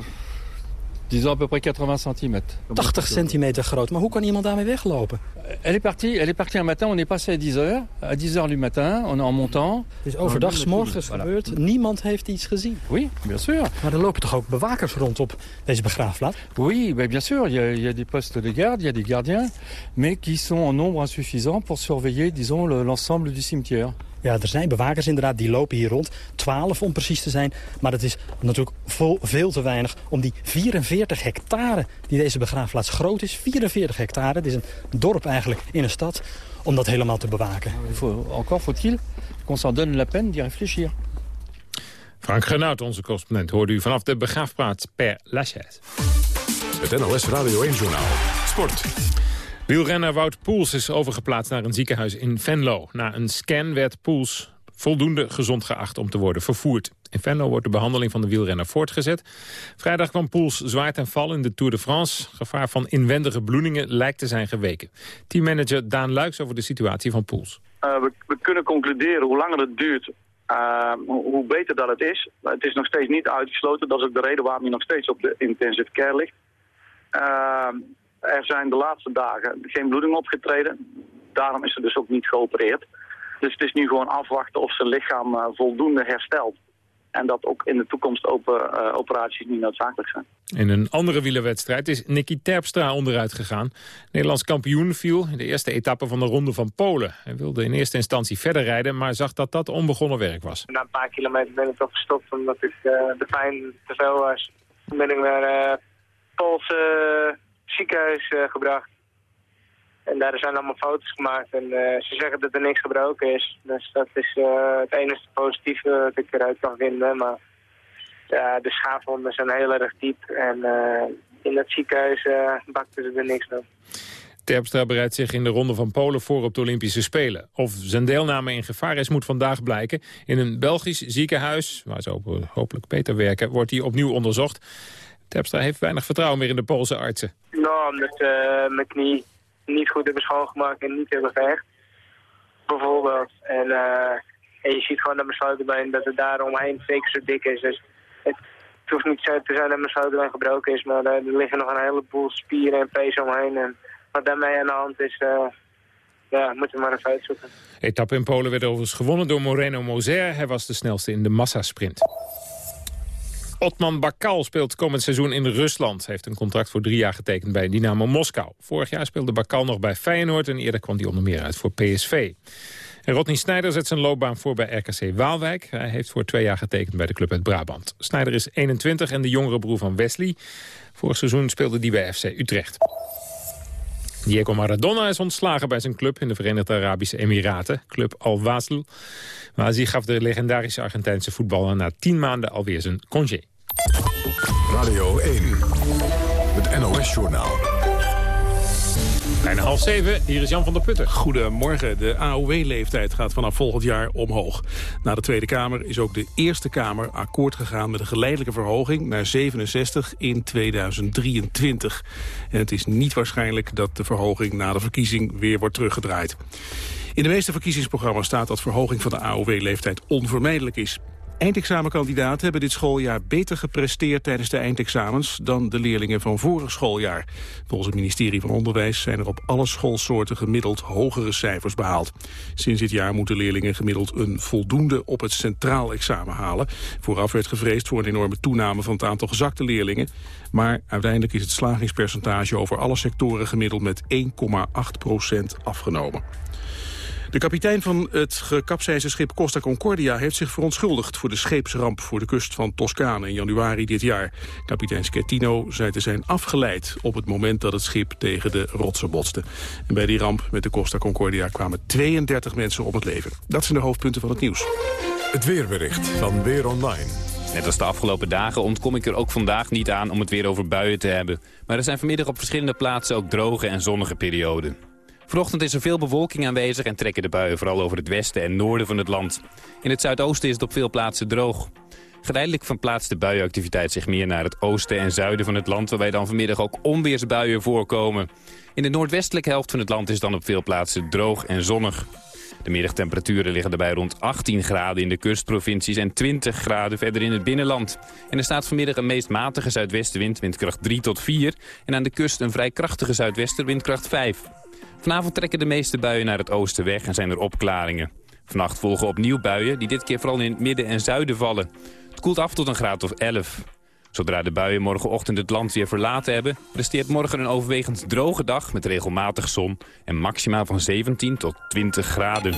Speaker 22: disons à peu près 80 cm.
Speaker 21: 80 centimeter groot. Maar hoe kan iemand daarmee weglopen?
Speaker 22: Elle est partie, elle est partie un matin, on est passé à 10 heures. À 10 heures du matin, on est en montant.
Speaker 21: Is overdag, 's morgens
Speaker 22: Voilà.
Speaker 21: gebeurd. Niemand heeft iets gezien.
Speaker 22: Oui, bien sûr.
Speaker 21: Maar er lopen toch ook bewakers rond op deze begraafplaats?
Speaker 22: Oui, ben bien sûr, il y, a, il y a des postes de garde, il y a des gardiens, mais qui sont en nombre insuffisant pour surveiller, disons, le- l'ensemble du cimetière.
Speaker 21: Ja, er zijn bewakers inderdaad, die lopen hier rond. 12 om precies te zijn. Maar het is natuurlijk vol, veel te weinig om die 44 hectare die deze begraafplaats groot is. 44 hectare, het is een dorp eigenlijk in een stad. Om dat helemaal te bewaken.
Speaker 22: Il faut, encore faut-il qu'on s'en donne la peine d'y réfléchir.
Speaker 3: Frank Renaud, onze correspondent, hoorde u vanaf de begraafplaats Per Lachaise.
Speaker 2: Het NOS Radio 1-journaal. Sport.
Speaker 3: Wielrenner Wout Poels is overgeplaatst naar een ziekenhuis in Venlo. Na een scan werd Poels voldoende gezond geacht om te worden vervoerd. In Venlo wordt de behandeling van de wielrenner voortgezet. Vrijdag kwam Poels zwaar ten val in de Tour de France. Gevaar van inwendige bloedingen lijkt te zijn geweken. Teammanager Daan Luiks over de situatie van Poels.
Speaker 23: Uh, we, we, kunnen concluderen hoe langer het duurt, uh, hoe beter dat het is. Het is nog steeds niet uitgesloten. Dat is ook de reden waarom hij nog steeds op de intensive care ligt. Uh, er zijn de laatste dagen geen bloeding opgetreden. Daarom is er dus ook niet geopereerd. Dus het is nu gewoon afwachten of zijn lichaam uh, voldoende herstelt. En dat ook in de toekomst open, uh, operaties niet noodzakelijk zijn.
Speaker 3: In een andere wielerwedstrijd is Nicky Terpstra onderuit gegaan. Nederlands kampioen viel in de eerste etappe van de Ronde van Polen. Hij wilde in eerste instantie verder rijden, maar zag dat dat onbegonnen werk was.
Speaker 24: Na een paar kilometer ben ik toch gestopt omdat ik uh, de pijn te veel was.
Speaker 25: Toen ben ik naar uh, Poolse ziekenhuis gebracht. En daar zijn allemaal foto's gemaakt en ze zeggen dat er niks gebroken is. Dus dat is het enige positieve dat ik eruit kan vinden. Maar de schaafwonden zijn heel erg diep en in dat ziekenhuis bakten ze er niks van.
Speaker 3: Terpstra bereidt zich in de ronde van Polen voor op de Olympische Spelen. Of zijn deelname in gevaar is, moet vandaag blijken. In een Belgisch ziekenhuis, waar ze hopelijk beter werken, wordt hij opnieuw onderzocht. Terpstra heeft weinig vertrouwen meer in de Poolse artsen.
Speaker 25: Nou, omdat uh, mijn knie niet goed hebben schoongemaakt en niet hebben gehecht. Bijvoorbeeld. En, uh, en je ziet gewoon dat mijn sleutelbeen dat het daar omheen zeker zo dik is. Dus het, hoeft niet zo te zijn dat mijn sleutelbeen gebroken is, maar er liggen nog een heleboel spieren en pees omheen. En wat daarmee aan de hand is, ja, moeten we maar even uitzoeken.
Speaker 3: Etappe in Polen werd overigens gewonnen door Moreno Moser. Hij was de snelste in de massasprint. Otman Bakal speelt komend seizoen in Rusland. Heeft een contract voor drie jaar getekend bij Dynamo Moskou. Vorig jaar speelde Bakal nog bij Feyenoord... en eerder kwam hij onder meer uit voor PSV. En Rodney Snijder zet zijn loopbaan voor bij RKC Waalwijk. Hij heeft voor twee jaar getekend bij de club uit Brabant. Snijder is 21 en de jongere broer van Wesley. Vorig seizoen speelde hij bij FC Utrecht. Diego Maradona is ontslagen bij zijn club in de Verenigde Arabische Emiraten. Club Al Wasl. Wazi gaf de legendarische Argentijnse voetballer na tien maanden alweer zijn congé.
Speaker 2: Radio 1, het NOS-journaal.
Speaker 3: Bijna half zeven, hier is Jan van der Putten.
Speaker 26: Goedemorgen. De AOW-leeftijd gaat vanaf volgend jaar omhoog. Na de Tweede Kamer is ook de Eerste Kamer akkoord gegaan... met een geleidelijke verhoging naar 67 in 2023. En het is niet waarschijnlijk dat de verhoging na de verkiezing weer wordt teruggedraaid. In de meeste verkiezingsprogramma's staat dat verhoging van de AOW-leeftijd onvermijdelijk is. Eindexamenkandidaten hebben dit schooljaar beter gepresteerd tijdens de eindexamens dan de leerlingen van vorig schooljaar. Volgens het ministerie van Onderwijs zijn er op alle schoolsoorten gemiddeld hogere cijfers behaald. Sinds dit jaar moeten leerlingen gemiddeld een voldoende op het centraal examen halen. Vooraf werd gevreesd voor een enorme toename van het aantal gezakte leerlingen. Maar uiteindelijk is het slagingspercentage over alle sectoren gemiddeld met 1,8% afgenomen. De kapitein van het gekapseisde schip Costa Concordia heeft zich verontschuldigd voor de scheepsramp voor de kust van Toscane in januari dit jaar. Kapitein Schettino zei te zijn afgeleid op het moment dat het schip tegen de rotsen botste. En bij die ramp met de Costa Concordia kwamen 32 mensen om het leven. Dat zijn de hoofdpunten van het nieuws.
Speaker 2: Het weerbericht van Weer Online.
Speaker 27: Net als de afgelopen dagen ontkom ik er ook vandaag niet aan om het weer over buien te hebben. Maar er zijn vanmiddag op verschillende plaatsen ook droge en zonnige perioden. Vanochtend is er veel bewolking aanwezig en trekken de buien vooral over het westen en noorden van het land. In het zuidoosten is het op veel plaatsen droog. Geleidelijk verplaatst de buienactiviteit zich meer naar het oosten en zuiden van het land... waarbij dan vanmiddag ook onweersbuien voorkomen. In de noordwestelijke helft van het land is dan op veel plaatsen droog en zonnig. De middagtemperaturen liggen daarbij rond 18 graden in de kustprovincies... en 20 graden verder in het binnenland. En er staat vanmiddag een meest matige zuidwestenwind, windkracht 3 tot 4... en aan de kust een vrij krachtige zuidwesterwindkracht 5. Vanavond trekken de meeste buien naar het oosten weg en zijn er opklaringen. Vannacht volgen opnieuw buien die dit keer vooral in het midden en zuiden vallen. Het koelt af tot een graad of 11. Zodra de buien morgenochtend het land weer verlaten hebben... resteert morgen een overwegend droge dag met regelmatig zon... en maxima van 17 tot 20 graden.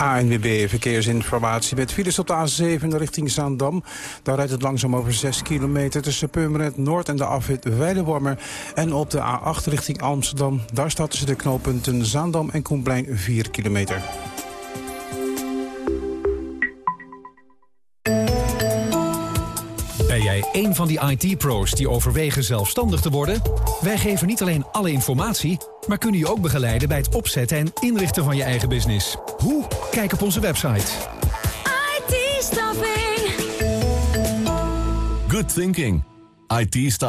Speaker 24: ANWB Verkeersinformatie met files op de A7 richting Zaandam. Daar rijdt het langzaam over 6 kilometer tussen Purmerend Noord en de afwit Weidewormer. En op de A8 richting Amsterdam. Daar staat tussen de knooppunten Zaandam en Koenplein 4 kilometer.
Speaker 28: Ben jij een van die IT-pro's die overwegen zelfstandig te worden? Wij geven niet alleen alle informatie, maar kunnen je ook begeleiden bij het opzetten en inrichten van je eigen business. Hoe? Kijk op onze website.
Speaker 29: IT-staffing.
Speaker 30: Good thinking. it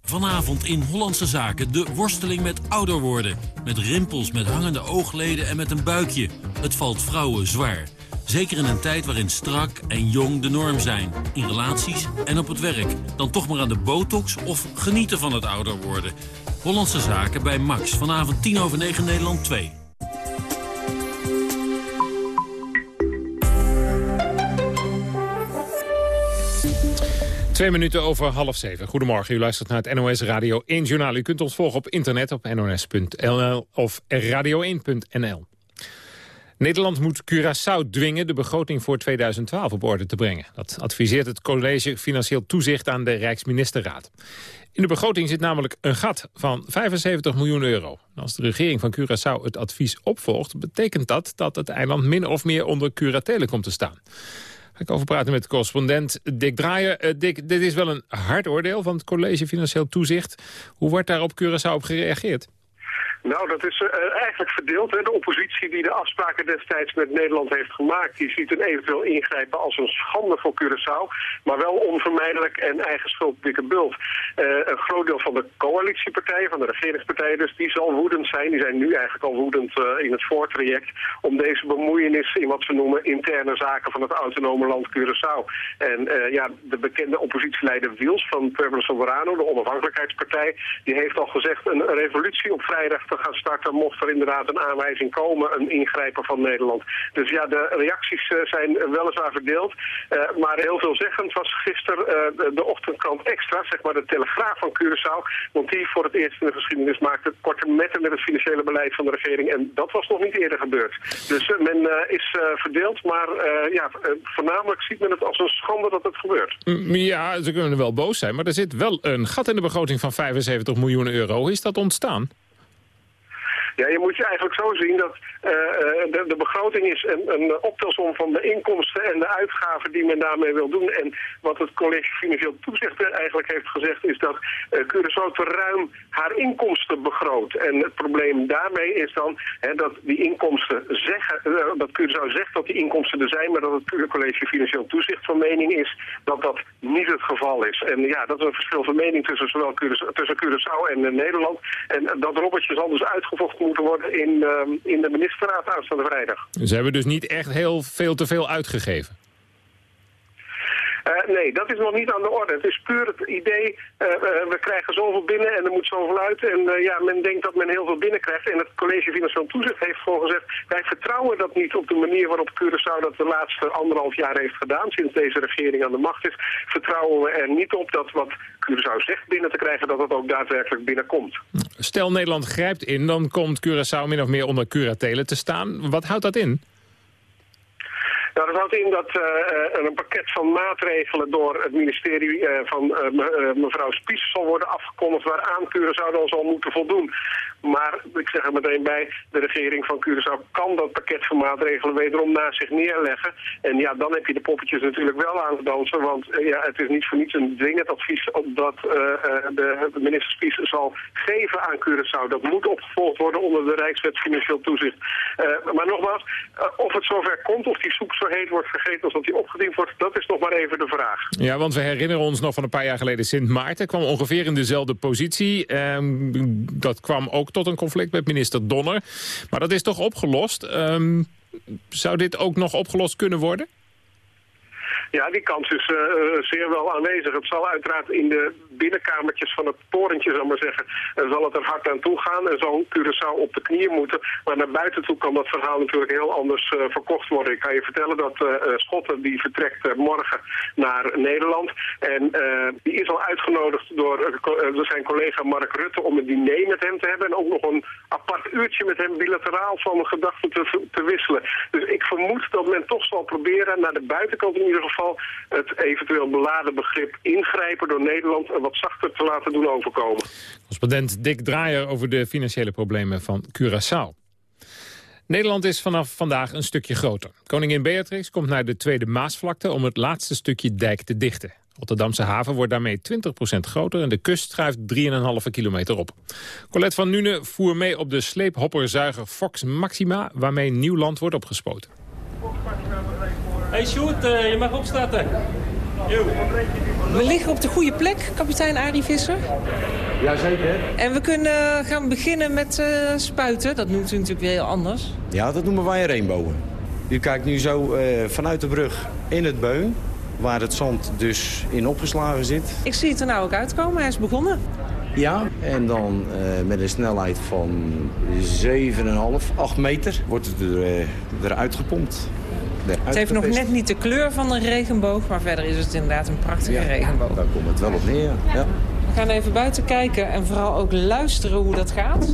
Speaker 31: Vanavond in Hollandse Zaken de worsteling met ouder worden. Met rimpels, met hangende oogleden en met een buikje. Het valt vrouwen zwaar. Zeker in een tijd waarin strak en jong de norm zijn. In relaties en op het werk. Dan toch maar aan de botox of genieten van het ouder worden. Hollandse Zaken bij Max. Vanavond 10 over 9 Nederland 2.
Speaker 3: Twee minuten over half zeven. Goedemorgen, u luistert naar het NOS Radio 1 Journaal. U kunt ons volgen op internet op nos.nl of radio1.nl. Nederland moet Curaçao dwingen de begroting voor 2012 op orde te brengen. Dat adviseert het College Financieel Toezicht aan de Rijksministerraad. In de begroting zit namelijk een gat van 75 miljoen euro. als de regering van Curaçao het advies opvolgt... betekent dat dat het eiland min of meer onder curatele komt te staan. Ga ik over praten met correspondent Dick Draaier. Uh, Dick, dit is wel een hard oordeel van het College Financieel Toezicht. Hoe wordt daar op Curaçao op gereageerd?
Speaker 32: Nou, dat is uh, eigenlijk verdeeld. Hè. De oppositie die de afspraken destijds met Nederland heeft gemaakt... die ziet een eventueel ingrijpen als een schande voor Curaçao... maar wel onvermijdelijk en eigen schuld dikke bult. Uh, een groot deel van de coalitiepartijen, van de regeringspartijen dus... die zal woedend zijn, die zijn nu eigenlijk al woedend in het voortraject... om deze bemoeienis in wat ze noemen interne zaken van het autonome land Curaçao. En ja, de bekende oppositieleider Wiels van Pueblo Soberano, de onafhankelijkheidspartij... die heeft al gezegd een revolutie op vrijdag gaan starten mocht er inderdaad een aanwijzing komen, een ingrijpen van Nederland. Dus ja, de reacties uh, zijn weliswaar verdeeld, uh, maar heel veelzeggend was gisteren uh, de, ochtendkrant Extra, zeg maar de telegraaf van Curaçao, want die voor het eerst in de geschiedenis maakte korte metten met het financiële beleid van de regering en dat was nog niet eerder gebeurd. Dus men is verdeeld, maar ja, voornamelijk ziet men het als een schande dat het gebeurt.
Speaker 3: Ja, ze kunnen wel boos zijn, maar er zit wel een gat in de begroting van 75 miljoen euro. Is dat ontstaan?
Speaker 32: Ja, je moet je eigenlijk zo zien dat uh, de, de, begroting is een, een optelsom van de inkomsten en de uitgaven die men daarmee wil doen. En wat het college Financieel Toezicht eigenlijk heeft gezegd is dat uh, Curaçao te ruim haar inkomsten begroot. En het probleem daarmee is dan hè, dat die inkomsten zeggen, dat Curaçao zegt dat die inkomsten er zijn, maar dat het college Financieel Toezicht van mening is dat dat niet het geval is. En ja, dat is een verschil van mening tussen zowel Curaçao, tussen Curaçao en Nederland. En dat robotje zal dus uitgevochten moeten worden in, uh, in de ministerraad aanstaande vrijdag.
Speaker 3: Ze hebben dus niet echt heel veel te veel uitgegeven?
Speaker 32: Uh, nee, dat is nog niet aan de orde. Het is puur het idee, uh, uh, we krijgen zoveel binnen en er moet zoveel uit. En ja, men denkt dat men heel veel binnenkrijgt. En het college Financieel Toezicht heeft gewoon gezegd... wij vertrouwen dat niet op de manier waarop Curaçao dat de laatste anderhalf jaar heeft gedaan... sinds deze regering aan de macht is. Vertrouwen we er niet op dat wat Curaçao zegt binnen te krijgen... dat het ook daadwerkelijk binnenkomt.
Speaker 3: Stel Nederland grijpt in, dan komt Curaçao min of meer onder curatele te staan. Wat houdt dat in?
Speaker 32: Nou, dat houdt in dat uh, een pakket van maatregelen door het ministerie uh, van mevrouw Spies zal worden afgekondigd waaraan Curaçao dan zal moeten voldoen. Maar ik zeg er meteen bij, de regering van Curaçao kan dat pakket van maatregelen wederom naast zich neerleggen. En ja, dan heb je de poppetjes natuurlijk wel aan het dansen, want ja, het is niet voor niets een dwingend advies dat de, de minister Spies zal geven aan Curaçao. Dat moet opgevolgd worden onder de Rijkswet Financieel Toezicht. maar nogmaals, of het zover komt, of die soep zo heet wordt vergeten als dat die opgediend wordt, dat is nog maar even de vraag.
Speaker 3: Ja, want we herinneren ons nog van een paar jaar geleden Sint Maarten kwam ongeveer in dezelfde positie. Ehm, dat kwam ook tot een conflict met minister Donner. Maar dat is toch opgelost. Ehm, zou dit ook nog opgelost kunnen worden?
Speaker 32: Ja, die kans is uh, zeer wel aanwezig. Het zal uiteraard in de binnenkamertjes van het torentje, zal maar zeggen, uh, zal het er hard aan toe gaan en zal Curaçao op de knieën moeten. Maar naar buiten toe kan dat verhaal natuurlijk heel anders uh, verkocht worden. Ik kan je vertellen dat Schotten die vertrekt morgen naar Nederland. En die is al uitgenodigd door zijn collega Mark Rutte om een diner met hem te hebben. En ook nog een apart uurtje met hem bilateraal van gedachten te, te wisselen. Dus ik vermoed dat men toch zal proberen naar de buitenkant in ieder geval het eventueel beladen begrip ingrijpen door Nederland wat zachter te laten doen overkomen.
Speaker 3: Correspondent Dick Draaier over de financiële problemen van Curaçao. Nederland is vanaf vandaag een stukje groter. Koningin Beatrix komt naar de Tweede Maasvlakte om het laatste stukje dijk te dichten. Rotterdamse haven wordt daarmee 20% groter en de kust schuift 3,5 kilometer op. Colette van Nune voer mee op de sleephopperzuiger Fox Maxima... waarmee nieuw land wordt opgespoten.
Speaker 33: Hey Sjoerd, uh, je mag opstarten.
Speaker 34: We liggen op de goede plek, kapitein Arie Visser.
Speaker 35: Jazeker.
Speaker 34: En we kunnen gaan beginnen met uh, spuiten. Dat noemt u natuurlijk weer heel anders.
Speaker 35: Ja, dat noemen wij rainbowen. U kijkt nu zo uh, vanuit de brug in het beun, waar het zand dus in opgeslagen zit.
Speaker 34: Ik zie het er nou ook uitkomen, hij is begonnen.
Speaker 35: Ja, en dan uh, met een snelheid van 7,5, 8 meter wordt het er, eruit gepompt.
Speaker 34: Het heeft nog net niet de kleur van een regenboog, maar verder is het inderdaad een prachtige
Speaker 35: ja,
Speaker 34: regenboog.
Speaker 35: Daar komt het wel op neer, ja.
Speaker 34: We gaan even buiten kijken en vooral ook luisteren hoe dat gaat.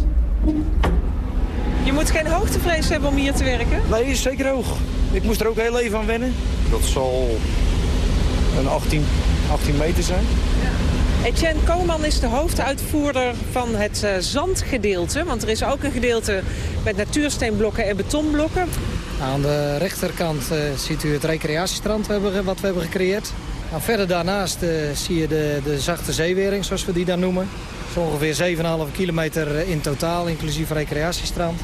Speaker 34: Je moet geen hoogtevrees hebben om hier te werken?
Speaker 35: Nee, is zeker hoog. Ik moest er ook heel even aan wennen. Dat zal een 18, 18 meter zijn.
Speaker 34: Etienne Koman is de hoofduitvoerder van het uh, zandgedeelte. Want er is ook een gedeelte met natuursteenblokken en betonblokken.
Speaker 36: Aan de rechterkant uh, ziet u het recreatiestrand wat we hebben gecreëerd. Nou, verder daarnaast uh, zie je de, de zachte zeewering, zoals we die dan noemen. Is ongeveer 7,5 kilometer in totaal, inclusief recreatiestrand.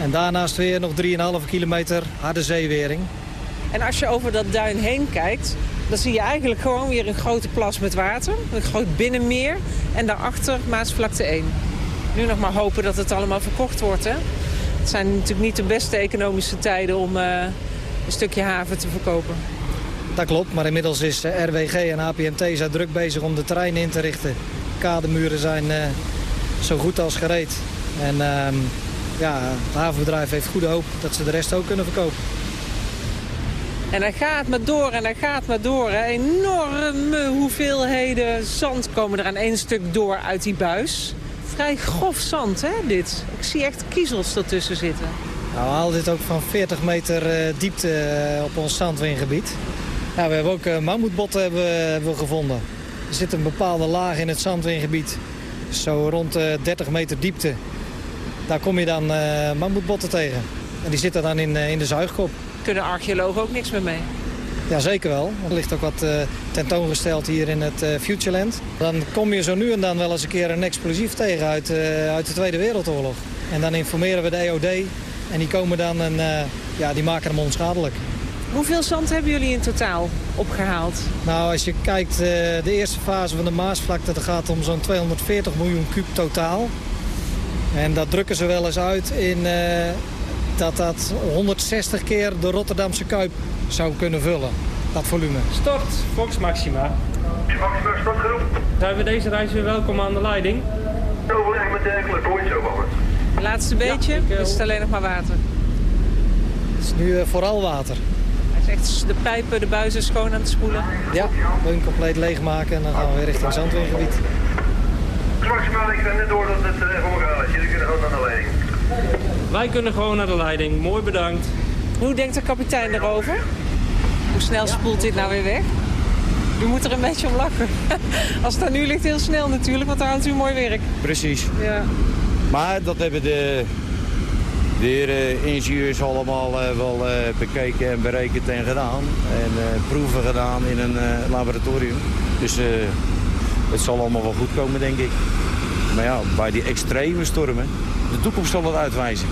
Speaker 36: En daarnaast weer nog 3,5 kilometer harde zeewering.
Speaker 34: En als je over dat duin heen kijkt, dan zie je eigenlijk gewoon weer een grote plas met water. Een groot binnenmeer. En daarachter Maasvlakte 1. Nu nog maar hopen dat het allemaal verkocht wordt. Hè? Het zijn natuurlijk niet de beste economische tijden om uh, een stukje haven te verkopen.
Speaker 36: Dat klopt, maar inmiddels is uh, RWG en APMT zijn druk bezig om de terrein in te richten. Kademuren zijn uh, zo goed als gereed. En ehm, ja, het havenbedrijf heeft goede hoop dat ze de rest ook kunnen verkopen.
Speaker 34: En dan gaat maar door en dan gaat maar door. Hè. Enorme hoeveelheden zand komen er aan één stuk door uit die buis. Vrij grof zand, hè, dit. Ik zie echt kiezels ertussen zitten.
Speaker 36: Nou, we halen dit ook van 40 meter uh, diepte uh, op ons zandwingebied. We hebben ook uh, mammoetbotten hebben, hebben we gevonden. Er zit een bepaalde laag in het zandwingebied. Zo rond 30 meter diepte. Daar kom je dan mammoetbotten tegen. En die zitten dan in, in de zuigkop
Speaker 34: kunnen archeologen ook niks meer mee.
Speaker 36: Ja, zeker wel. Er ligt ook wat uh, tentoongesteld hier in het uh, Futureland. Dan kom je zo nu en dan wel eens een keer een explosief tegen uit, uh, uit de Tweede Wereldoorlog. En dan informeren we de EOD en die komen dan en ja, die maken hem onschadelijk.
Speaker 34: Hoeveel zand hebben jullie in totaal opgehaald?
Speaker 36: Nou, als je kijkt, de eerste fase van de Maasvlakte, dat gaat om zo'n 240 miljoen kuub totaal. En dat drukken ze wel eens uit in dat dat 160 keer de Rotterdamse Kuip zou kunnen vullen, dat volume.
Speaker 33: Stort, Fox Maxima.
Speaker 32: Maxima, startgroep.
Speaker 33: Zijn we deze reis weer welkom aan de leiding?
Speaker 32: Overleg met dergelijke ooit zo over.
Speaker 34: Laatste beetje, ja, ik, is het alleen nog maar water?
Speaker 36: Het is nu uh, vooral water.
Speaker 34: Hij is echt de pijpen, de buizen schoon aan het spoelen?
Speaker 36: Ja, we compleet leegmaken en dan gaan we weer richting Zandwingebied.
Speaker 32: Maxima, ik ben net door dat het voor elkaar is. Jullie kunnen gewoon naar de leiding.
Speaker 33: Wij kunnen gewoon naar de leiding. Mooi bedankt.
Speaker 34: Hoe denkt de kapitein erover? Hoe snel spoelt dit nou weer weg? U moet er een beetje om lachen. Als het daar nu ligt, heel snel natuurlijk, want dan houdt u mooi werk.
Speaker 35: Precies.
Speaker 34: Ja.
Speaker 35: Maar dat hebben de, de heren ingenieurs allemaal uh, wel uh, bekeken en berekend en gedaan. En uh, proeven gedaan in een laboratorium. Dus het zal allemaal wel goed komen, denk ik. Maar ja, bij die extreme stormen, de toekomst zal het uitwijzen.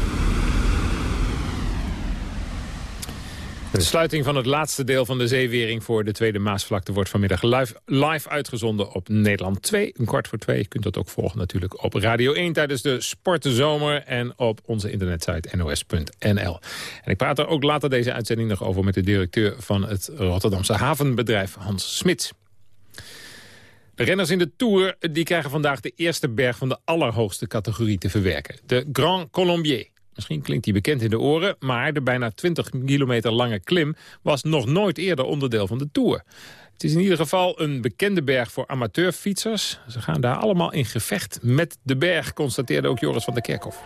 Speaker 3: De sluiting van het laatste deel van de zeewering voor de Tweede Maasvlakte wordt vanmiddag live, live uitgezonden op Nederland 2. Een kwart voor twee. Je kunt dat ook volgen natuurlijk op Radio 1 tijdens de Sportenzomer en op onze internetsite nos.nl. En ik praat er ook later deze uitzending nog over met de directeur van het Rotterdamse havenbedrijf Hans Smits. De renners in de Tour die krijgen vandaag de eerste berg van de allerhoogste categorie te verwerken. De Grand Colombier. Misschien klinkt die bekend in de oren, maar de bijna 20 kilometer lange klim was nog nooit eerder onderdeel van de Tour. Het is in ieder geval een bekende berg voor amateurfietsers. Ze gaan daar allemaal in gevecht met de berg, constateerde ook Joris van der Kerkhof.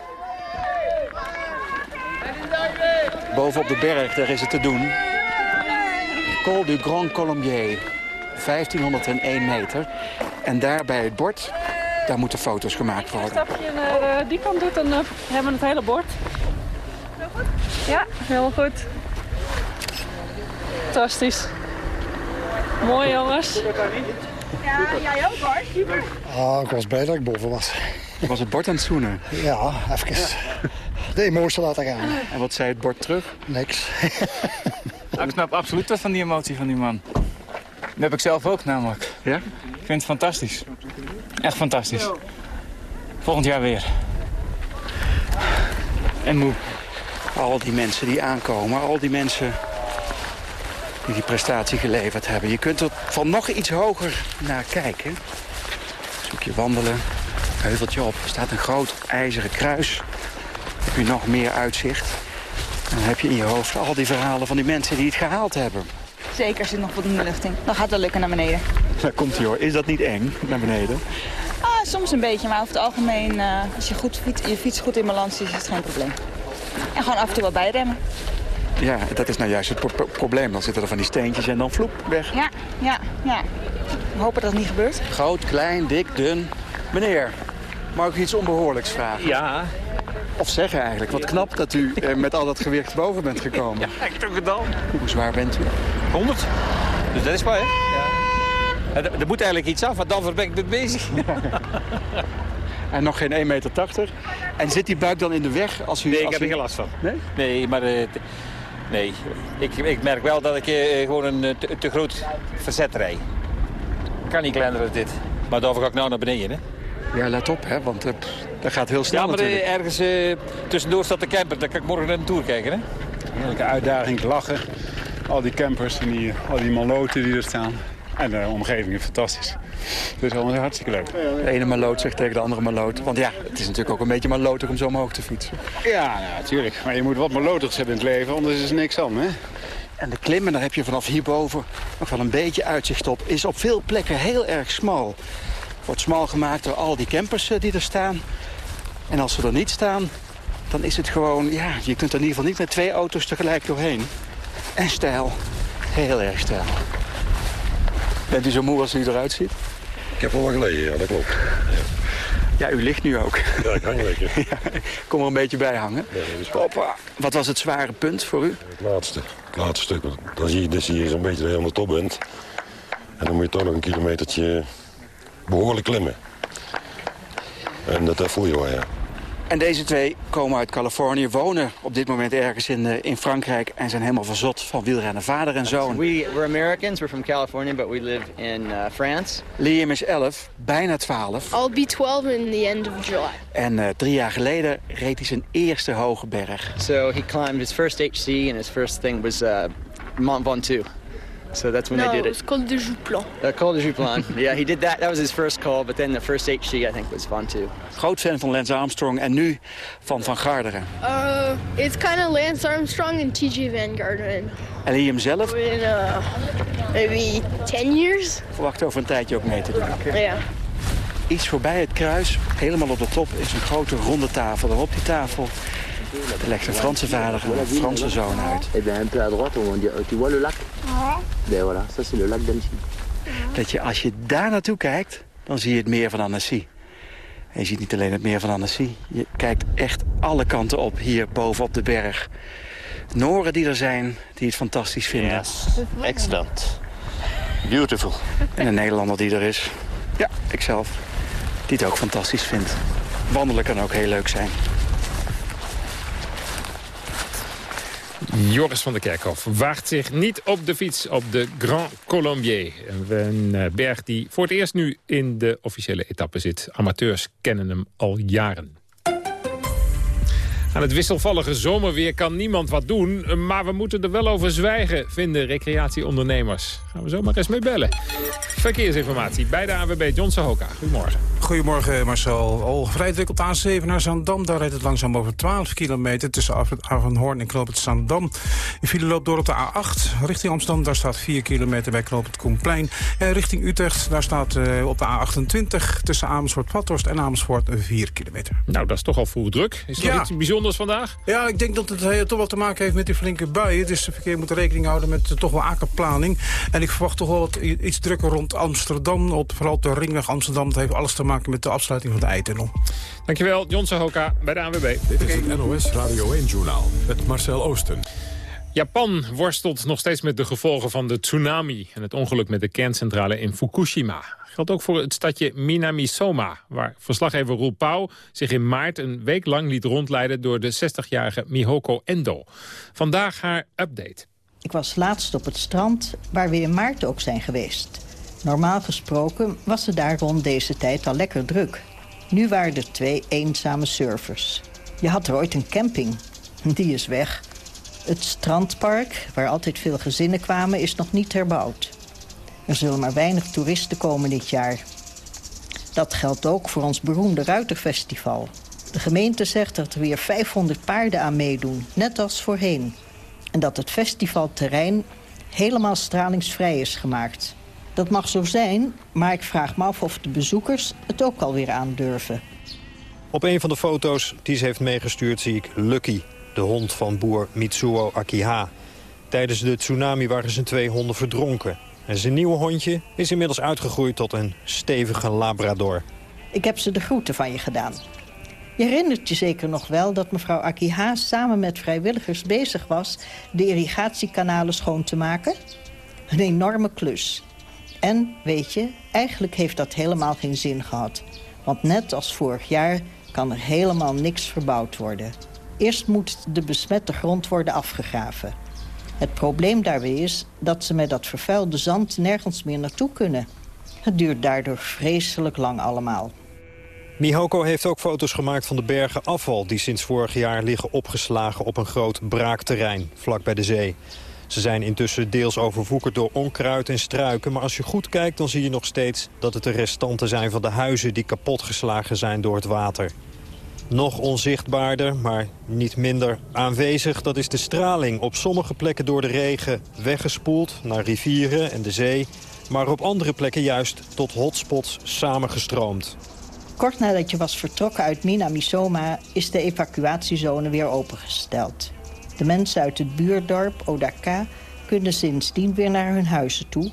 Speaker 37: Bovenop de berg, daar is het te doen. Col du Grand Colombier. 1501 meter. En daar bij het bord, daar moeten foto's gemaakt worden.
Speaker 38: Als je naar uh, die kant doet, dan uh, hebben we het hele bord. Heel goed? Ja, heel goed. Fantastisch. Mooi jongens. Ja, jij ook hoor. Super.
Speaker 36: Ah, ik was blij dat ik boven was.
Speaker 37: Je was het bord aan het zoenen?
Speaker 36: Ja, even de emotie laten gaan.
Speaker 37: En wat zei het bord terug?
Speaker 36: Niks.
Speaker 39: ik snap absoluut wat van die emotie van die man. Dat heb ik zelf ook namelijk.
Speaker 37: Ja?
Speaker 39: Ik vind het fantastisch. Echt fantastisch. Volgend jaar weer. En moe.
Speaker 37: Al die mensen die aankomen, al die mensen die die prestatie geleverd hebben. Je kunt er van nog iets hoger naar kijken. Zoek je wandelen, heuveltje op. Er staat een groot ijzeren kruis. heb je nog meer uitzicht. En dan heb je in je hoofd al die verhalen van die mensen die het gehaald hebben.
Speaker 38: Zeker zit nog wat in de lucht in. Dan gaat het lukken naar beneden.
Speaker 37: Daar komt hij hoor. Is dat niet eng, naar beneden?
Speaker 38: Ah,
Speaker 34: soms een beetje, maar over het algemeen, uh, als je goed fiets, je fiets goed in balans is, is het geen probleem. En gewoon af en toe wel bijremmen.
Speaker 37: Ja, dat is nou juist het pro probleem. Dan zitten er van die steentjes en dan vloep, weg.
Speaker 34: Ja, ja, ja. We hopen dat het niet gebeurt.
Speaker 37: Groot, klein, dik, dun. Meneer, mag ik iets onbehoorlijks vragen?
Speaker 40: Ja.
Speaker 37: Of zeggen eigenlijk. Wat knap dat u eh, met al dat gewicht boven bent gekomen.
Speaker 40: Ja, ik doe het al.
Speaker 37: Hoe zwaar bent u?
Speaker 40: 100. Dus dat is waar, hè? Ja. Er, er moet eigenlijk iets af, want dan ben ik mee bezig.
Speaker 37: en nog geen 1,80 meter. En zit die buik dan in de weg als u...
Speaker 40: Nee, ik
Speaker 37: als
Speaker 40: heb er geen last van.
Speaker 37: Nee?
Speaker 40: Nee, maar... Uh, nee, ik, ik merk wel dat ik uh, gewoon een te, te, groot verzet rijd. Kan niet kleiner dan dit. Maar daarvoor ga ik nou naar beneden, hè?
Speaker 37: Ja, let op, hè, want uh, dat gaat heel snel
Speaker 40: Ja, maar
Speaker 37: natuurlijk.
Speaker 40: ergens tussendoor staat de camper. Daar kan ik morgen naar de tour kijken, hè?
Speaker 41: Elke uitdaging te lachen. Al die campers en die, al die maloten die er staan. En de omgeving is fantastisch. Dus allemaal hartstikke leuk.
Speaker 37: De ene maloot zegt tegen de andere maloot. Want ja, het is natuurlijk ook een beetje malotig om zo omhoog te fietsen.
Speaker 41: Ja, natuurlijk. maar je moet wat malotigs hebben in het leven, anders is er niks aan, hè?
Speaker 37: En de klimmen, daar heb je vanaf hierboven nog wel een beetje uitzicht op. Is op veel plekken heel erg smal. Wordt smal gemaakt door al die campers die er staan. En als ze er niet staan, dan is het gewoon... Ja, je kunt er in ieder geval niet met twee auto's tegelijk doorheen. En stijl. Heel erg stijl. Bent u zo moe als u eruit ziet?
Speaker 42: Ik heb al wel geleden, ja, dat klopt.
Speaker 37: Ja, u ligt nu ook.
Speaker 42: Ja, ik hang lekker.
Speaker 37: ja, ik kom er een beetje bij hangen.
Speaker 42: Ja,
Speaker 37: Hoppa. Wat was het zware punt voor u?
Speaker 42: Het laatste. Het laatste stuk. Dan zie je, zie je zo'n beetje dat je aan de top bent. En dan moet je toch nog een kilometertje behoorlijk klimmen. En dat, dat voel je wel, ja.
Speaker 37: En deze twee komen uit Californië, wonen op dit moment ergens in, uh, in Frankrijk... en zijn helemaal verzot van wielrennen, vader en zoon.
Speaker 35: We, we're Americans, we're from California, but we live in uh, France.
Speaker 37: Liam is 11, bijna 12.
Speaker 43: I'll be 12 in the end of July.
Speaker 37: En uh, drie jaar geleden reed hij zijn eerste hoge berg.
Speaker 35: So he climbed his first HC and his first thing was Mont Ventoux. So that's when
Speaker 43: no,
Speaker 35: they did it.
Speaker 43: it's called the Jouplan.
Speaker 35: Uh, Col de Jouplan. yeah, he did that. That was his first call, but then the first HC I think was Ventoux.
Speaker 37: Groot fan van Lance Armstrong en nu van Van Garderen.
Speaker 43: Uh, it's kind of Lance Armstrong and TJ Van Garderen.
Speaker 37: En Liam zelf?
Speaker 43: In uh, maybe 10 years.
Speaker 37: Verwacht over een tijdje ook mee te doen.
Speaker 43: Ja. Yeah.
Speaker 37: Iets voorbij het kruis, helemaal op de top, is een grote ronde tafel. En op die tafel er legt een Franse vader een Franse zoon uit.
Speaker 44: Eh bien, un peu à droite, on dit, tu vois le lac? Ben voilà, ça c'est le lac d'Annecy.
Speaker 37: Dat je, als je daar naartoe kijkt, dan zie je het meer van Annecy. En je ziet niet alleen het meer van Annecy. Je kijkt echt alle kanten op, hier boven op de berg. Noren die er zijn, die het fantastisch vinden.
Speaker 40: Yes, excellent. Beautiful.
Speaker 37: En een Nederlander die er is. Ja, ikzelf. Die het ook fantastisch vindt. Wandelen kan ook heel leuk zijn.
Speaker 3: Joris van der Kerkhof waagt zich niet op de fiets op de Grand Colombier. Een berg die voor het eerst nu in de officiële etappe zit. Amateurs kennen hem al jaren. Aan het wisselvallige zomerweer kan niemand wat doen... maar we moeten er wel over zwijgen, vinden recreatieondernemers. Gaan we zomaar eens mee bellen. Verkeersinformatie bij de AWB John Sahoka. Goedemorgen.
Speaker 26: Goedemorgen Marcel. Al vrij druk op de A7 naar Zandam. Daar rijdt het langzaam over 12 kilometer tussen Avanhoorn en Knoop het Zandam. De file loopt door op de A8 richting Amsterdam. Daar staat 4 kilometer bij Knoop het Koenplein. En richting Utrecht, daar staat uh, op de A28 tussen Amersfoort-Vathorst en Amersfoort 4 kilometer.
Speaker 3: Nou, dat is toch al vroeg druk. Is er ja. iets bijzonders vandaag?
Speaker 26: Ja, ik denk dat het uh, toch wel te maken heeft met die flinke buien. Dus het verkeer moet rekening houden met uh, toch wel akerplaning. En ik verwacht toch wel wat iets drukker rond Amsterdam. Op, vooral op de ringweg Amsterdam. Dat heeft alles te maken met de afsluiting van de Eitunnel.
Speaker 3: Dankjewel, John Sahoka bij de ANWB.
Speaker 2: Dit is het NOS Radio 1-journaal met Marcel Oosten.
Speaker 3: Japan worstelt nog steeds met de gevolgen van de tsunami... en het ongeluk met de kerncentrale in Fukushima. Geldt ook voor het stadje Minamisoma... waar verslaggever Roel Pauw zich in maart een week lang liet rondleiden... door de 60-jarige Mihoko Endo. Vandaag haar update.
Speaker 29: Ik was laatst op het strand, waar we in maart ook zijn geweest. Normaal gesproken was het daar rond deze tijd al lekker druk. Nu waren er twee eenzame surfers. Je had er ooit een camping. Die is weg. Het strandpark, waar altijd veel gezinnen kwamen, is nog niet herbouwd. Er zullen maar weinig toeristen komen dit jaar. Dat geldt ook voor ons beroemde Ruiterfestival. De gemeente zegt dat er weer 500 paarden aan meedoen, net als voorheen. En dat het festivalterrein helemaal stralingsvrij is gemaakt. Dat mag zo zijn, maar ik vraag me af of de bezoekers het ook alweer aandurven.
Speaker 42: Op een van de foto's die ze heeft meegestuurd zie ik Lucky, de hond van boer Mitsuo Akiha. Tijdens de tsunami waren zijn twee honden verdronken. En zijn nieuwe hondje is inmiddels uitgegroeid tot een stevige labrador.
Speaker 29: Ik heb ze de groeten van je gedaan. Je herinnert je zeker nog wel dat mevrouw Akiha samen met vrijwilligers bezig was... de irrigatiekanalen schoon te maken? Een enorme klus. En, weet je, eigenlijk heeft dat helemaal geen zin gehad. Want net als vorig jaar kan er helemaal niks verbouwd worden. Eerst moet de besmette grond worden afgegraven. Het probleem daarbij is dat ze met dat vervuilde zand nergens meer naartoe kunnen. Het duurt daardoor vreselijk lang allemaal.
Speaker 42: Mihoko heeft ook foto's gemaakt van de bergen afval... die sinds vorig jaar liggen opgeslagen op een groot braakterrein vlak bij de zee. Ze zijn intussen deels overwoekerd door onkruid en struiken... maar als je goed kijkt dan zie je nog steeds dat het de restanten zijn van de huizen... die kapotgeslagen zijn door het water. Nog onzichtbaarder, maar niet minder aanwezig, dat is de straling. Op sommige plekken door de regen weggespoeld naar rivieren en de zee... maar op andere plekken juist tot hotspots samengestroomd.
Speaker 29: Kort nadat je was vertrokken uit Minamisoma is de evacuatiezone weer opengesteld. De mensen uit het buurdorp Odaka kunnen sindsdien weer naar hun huizen toe,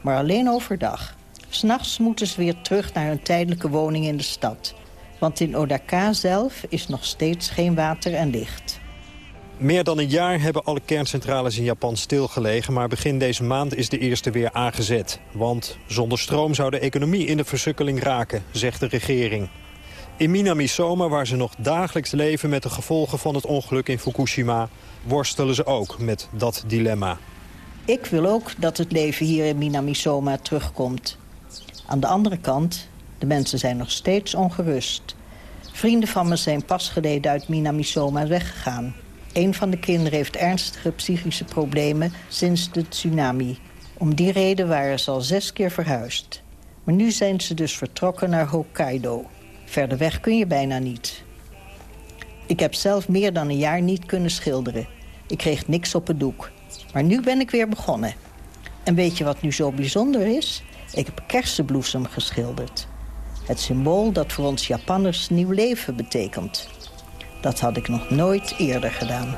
Speaker 29: maar alleen overdag. S'nachts moeten ze weer terug naar hun tijdelijke woning in de stad. Want in Odaka zelf is nog steeds geen water en licht.
Speaker 42: Meer dan een jaar hebben alle kerncentrales in Japan stilgelegen... maar begin deze maand is de eerste weer aangezet. Want zonder stroom zou de economie in de versukkeling raken, zegt de regering. In Minamisoma, waar ze nog dagelijks leven met de gevolgen van het ongeluk in Fukushima... worstelen ze ook met dat dilemma.
Speaker 29: Ik wil ook dat het leven hier in Minamisoma terugkomt. Aan de andere kant, de mensen zijn nog steeds ongerust. Vrienden van me zijn pas geleden uit Minamisoma weggegaan. Een van de kinderen heeft ernstige psychische problemen sinds de tsunami. Om die reden waren ze al zes keer verhuisd. Maar nu zijn ze dus vertrokken naar Hokkaido. Verder weg kun je bijna niet. Ik heb zelf meer dan een jaar niet kunnen schilderen. Ik kreeg niks op het doek. Maar nu ben ik weer begonnen. En weet je wat nu zo bijzonder is? Ik heb kersenbloesem geschilderd. Het symbool dat voor ons Japanners nieuw leven betekent. Dat had ik nog nooit eerder gedaan.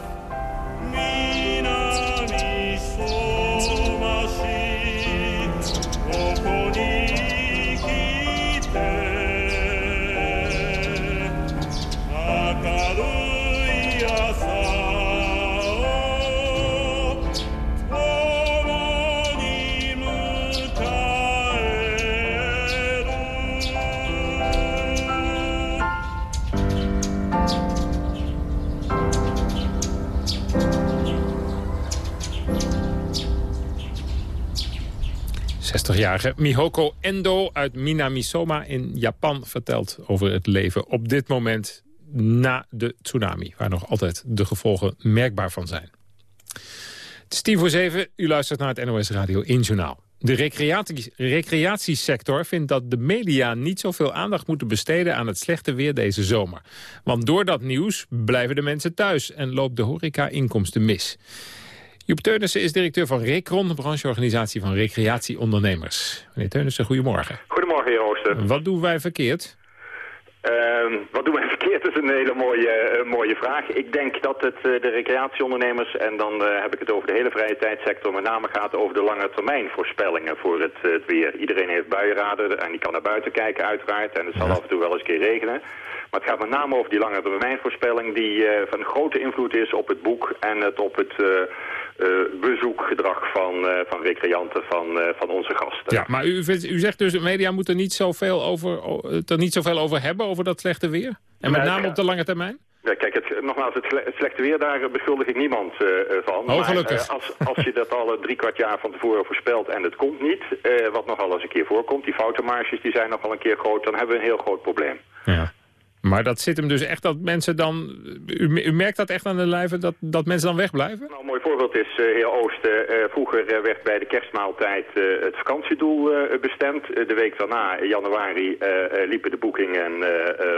Speaker 3: Jarige Mihoko Endo uit Minamisoma in Japan vertelt over het leven op dit moment na de tsunami. Waar nog altijd de gevolgen merkbaar van zijn. Het is tien voor zeven, u luistert naar het NOS Radio 1 Journaal. De recreatie, recreatiesector vindt dat de media niet zoveel aandacht moeten besteden aan het slechte weer deze zomer. Want door dat nieuws blijven de mensen thuis en loopt de horeca-inkomsten mis. Joep Teunissen is directeur van Recron, de brancheorganisatie van recreatieondernemers. Meneer Teunissen, goedemorgen.
Speaker 45: Goedemorgen, heer Ooster.
Speaker 3: Wat doen wij verkeerd?
Speaker 45: Uh, wat doen wij verkeerd Dat is een hele mooie, uh, mooie vraag. Ik denk dat het uh, de recreatieondernemers, en dan uh, heb ik het over de hele vrije tijdsector, met name gaat over de lange termijn voorspellingen voor het, het weer. Iedereen heeft buienraden en die kan naar buiten kijken uiteraard. En het zal af en toe wel eens een keer regenen. Maar het gaat met name over die lange termijn voorspelling die van grote invloed is op het boek en het op het uh, bezoekgedrag van, uh, van recreanten van, uh, van onze gasten.
Speaker 3: Ja, maar u, u zegt dus de media moeten er niet zoveel over, er niet zoveel over hebben, over dat slechte weer? En met name op de lange termijn?
Speaker 45: Ja, kijk, het, nogmaals, het, slechte weer, daar beschuldig ik niemand van.
Speaker 3: Oh.
Speaker 45: Maar, als, als je dat al drie kwart jaar van tevoren voorspelt en het komt niet, wat nogal eens een keer voorkomt, die foutenmarges die zijn nogal een keer groot, dan hebben we een heel groot probleem.
Speaker 3: Ja. Maar dat zit hem dus echt dat mensen dan... U, u merkt dat echt aan de lijve, dat, dat mensen dan wegblijven?
Speaker 45: Nou, een mooi voorbeeld is, uh, heer Oosten, uh, vroeger uh, werd bij de kerstmaaltijd het vakantiedoel bestemd. de week daarna, in januari, liepen de boekingen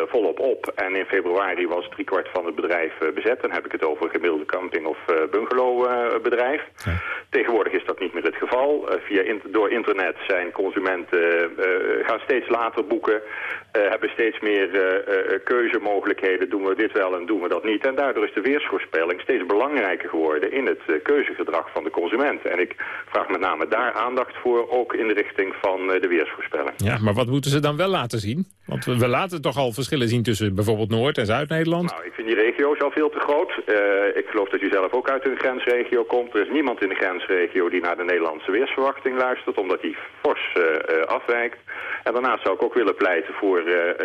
Speaker 45: volop op. En in februari was driekwart van het bedrijf bezet. Dan heb ik het over een gemiddelde camping- of bungalowbedrijf. Ja. Tegenwoordig is dat niet meer het geval. via door internet zijn consumenten gaan steeds later boeken, hebben steeds meer keuzemogelijkheden. Doen we dit wel en doen we dat niet. En daardoor is de weersvoorspelling steeds belangrijker geworden in het keuzegedrag van de consument. En ik vraag met name daar aandacht voor, ook in de richting van de weersvoorspelling.
Speaker 3: Ja, maar wat moeten ze dan wel laten zien? Want we laten toch al verschillen zien tussen bijvoorbeeld Noord- en Zuid-Nederland?
Speaker 45: Nou, ik vind die regio's al veel te groot. Uh, ik geloof dat u zelf ook uit een grensregio komt. Er is niemand in de grensregio die naar de Nederlandse weersverwachting luistert, omdat die fors uh, afwijkt. En daarnaast zou ik ook willen pleiten voor,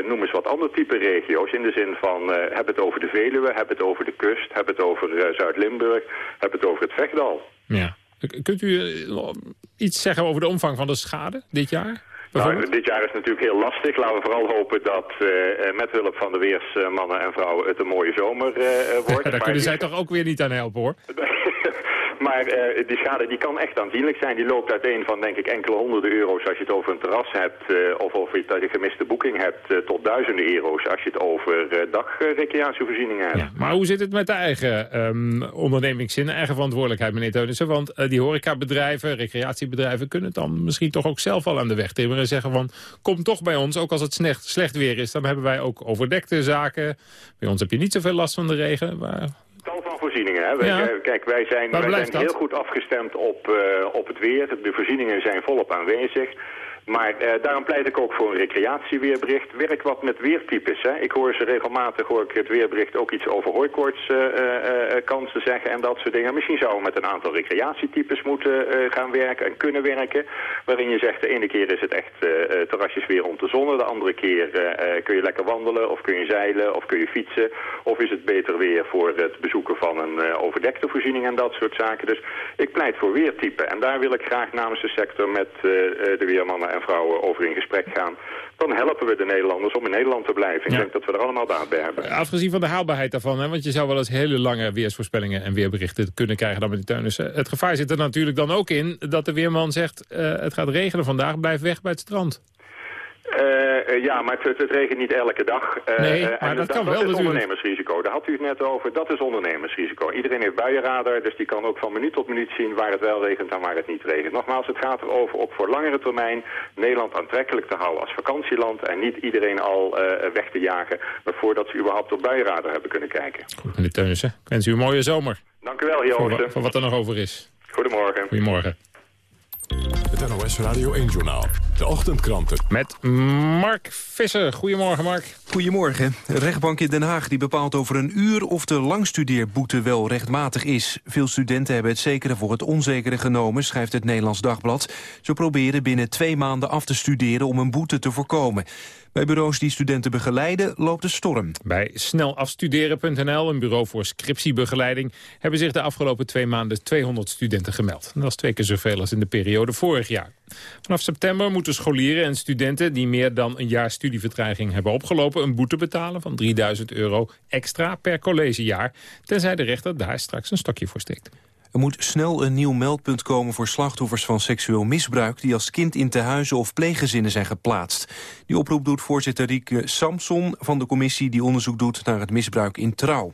Speaker 45: noem eens wat ander type regio's. In de zin van, heb het over de Veluwe, heb het over de kust, heb het over Zuid-Limburg, heb het over het Vechtdal.
Speaker 3: Ja. Kunt u iets zeggen over de omvang van de schade dit jaar?
Speaker 45: Nou, dit jaar is natuurlijk heel lastig. Laten we vooral hopen dat uh, met hulp van de weersmannen en vrouwen het een mooie zomer uh, wordt.
Speaker 3: Daar kunnen zij toch ook weer niet aan helpen hoor.
Speaker 45: Maar uh, die schade die kan echt aanzienlijk zijn. Die loopt uiteen van denk ik enkele honderden euro's als je het over een terras hebt... Uh, of of je een gemiste boeking hebt uh, tot duizenden euro's als je het over dagrecreatievoorzieningen hebt.
Speaker 3: Maar hoe zit het met de eigen um, ondernemingszin, eigen verantwoordelijkheid meneer Teunissen? Want die horecabedrijven, recreatiebedrijven kunnen het dan misschien toch ook zelf al aan de weg timmeren en zeggen van kom toch bij ons, ook als het slecht, slecht weer is. Dan hebben wij ook overdekte zaken. Bij ons heb je niet zoveel last van de regen.
Speaker 45: Voorzieningen. Hè? Ja. Kijk, wij zijn, wij zijn heel goed afgestemd op, uh, op het weer. De voorzieningen zijn volop aanwezig. Maar uh, daarom pleit ik ook voor een recreatieweerbericht. Werk wat met weertypes. Hè. Ik hoor ze regelmatig hoor ik het weerbericht ook iets over hooikoortskansen uh, zeggen en dat soort dingen. Misschien zouden we met een aantal recreatietypes moeten gaan werken en kunnen werken. Waarin je zegt de ene keer is het echt terrasjes weer om te zonnen. De andere keer kun je lekker wandelen of kun je zeilen of kun je fietsen. Of is het beter weer voor het bezoeken van een overdekte voorziening en dat soort zaken. Dus ik pleit voor weertypen. En daar wil ik graag namens de sector met de weermannen en vrouwen over in gesprek gaan... dan helpen we de Nederlanders om in Nederland te blijven. Ik denk dat we er allemaal baat bij hebben.
Speaker 3: Afgezien van de haalbaarheid daarvan, hè, want je zou wel eens hele lange weersvoorspellingen en weerberichten kunnen krijgen dan met die Teunissen. Het gevaar zit er natuurlijk dan ook in dat de weerman zegt... Uh, het gaat regenen vandaag, blijf weg bij het strand.
Speaker 45: Uh, ja, maar het, het, regent niet elke dag.
Speaker 3: Uh, nee, maar
Speaker 45: en
Speaker 3: dat,
Speaker 45: dat
Speaker 3: kan wel
Speaker 45: is ondernemersrisico. Daar had u het net over. Dat is ondernemersrisico. Iedereen heeft buienradar, dus die kan ook van minuut tot minuut zien waar het wel regent en waar het niet regent. Nogmaals, het gaat erover ook voor langere termijn Nederland aantrekkelijk te houden als vakantieland en niet iedereen al uh, weg te jagen voordat ze überhaupt op buienradar hebben kunnen kijken.
Speaker 3: Goed, meneer Teunissen. Ik wens u een mooie zomer.
Speaker 45: Dank u wel, Joosten.
Speaker 3: Voor, voor wat er nog over is.
Speaker 45: Goedemorgen.
Speaker 3: Goedemorgen.
Speaker 2: Het NOS Radio 1-journaal. De ochtendkranten.
Speaker 3: Met Mark Visser. Goedemorgen, Mark.
Speaker 1: Goedemorgen. De rechtbank in Den Haag die bepaalt over een uur of de langstudeerboete wel rechtmatig is. Veel studenten hebben het zekere voor het onzekere genomen, schrijft het Nederlands Dagblad. Ze proberen binnen twee maanden af te studeren om een boete te voorkomen. Bij bureaus die studenten begeleiden loopt de storm.
Speaker 3: Bij snelafstuderen.nl, een bureau voor scriptiebegeleiding... hebben zich de afgelopen twee maanden 200 studenten gemeld. Dat is twee keer zoveel als in de periode vorig jaar. Vanaf september moeten scholieren en studenten... die meer dan een jaar studievertraging hebben opgelopen... een boete betalen van 3000 euro extra per collegejaar... tenzij de rechter daar straks een stokje voor steekt.
Speaker 1: Er moet snel een nieuw meldpunt komen voor slachtoffers van seksueel misbruik... die als kind in tehuizen of pleeggezinnen zijn geplaatst. Die oproep doet voorzitter Rieke Samson van de commissie... die onderzoek doet naar het misbruik in trouw.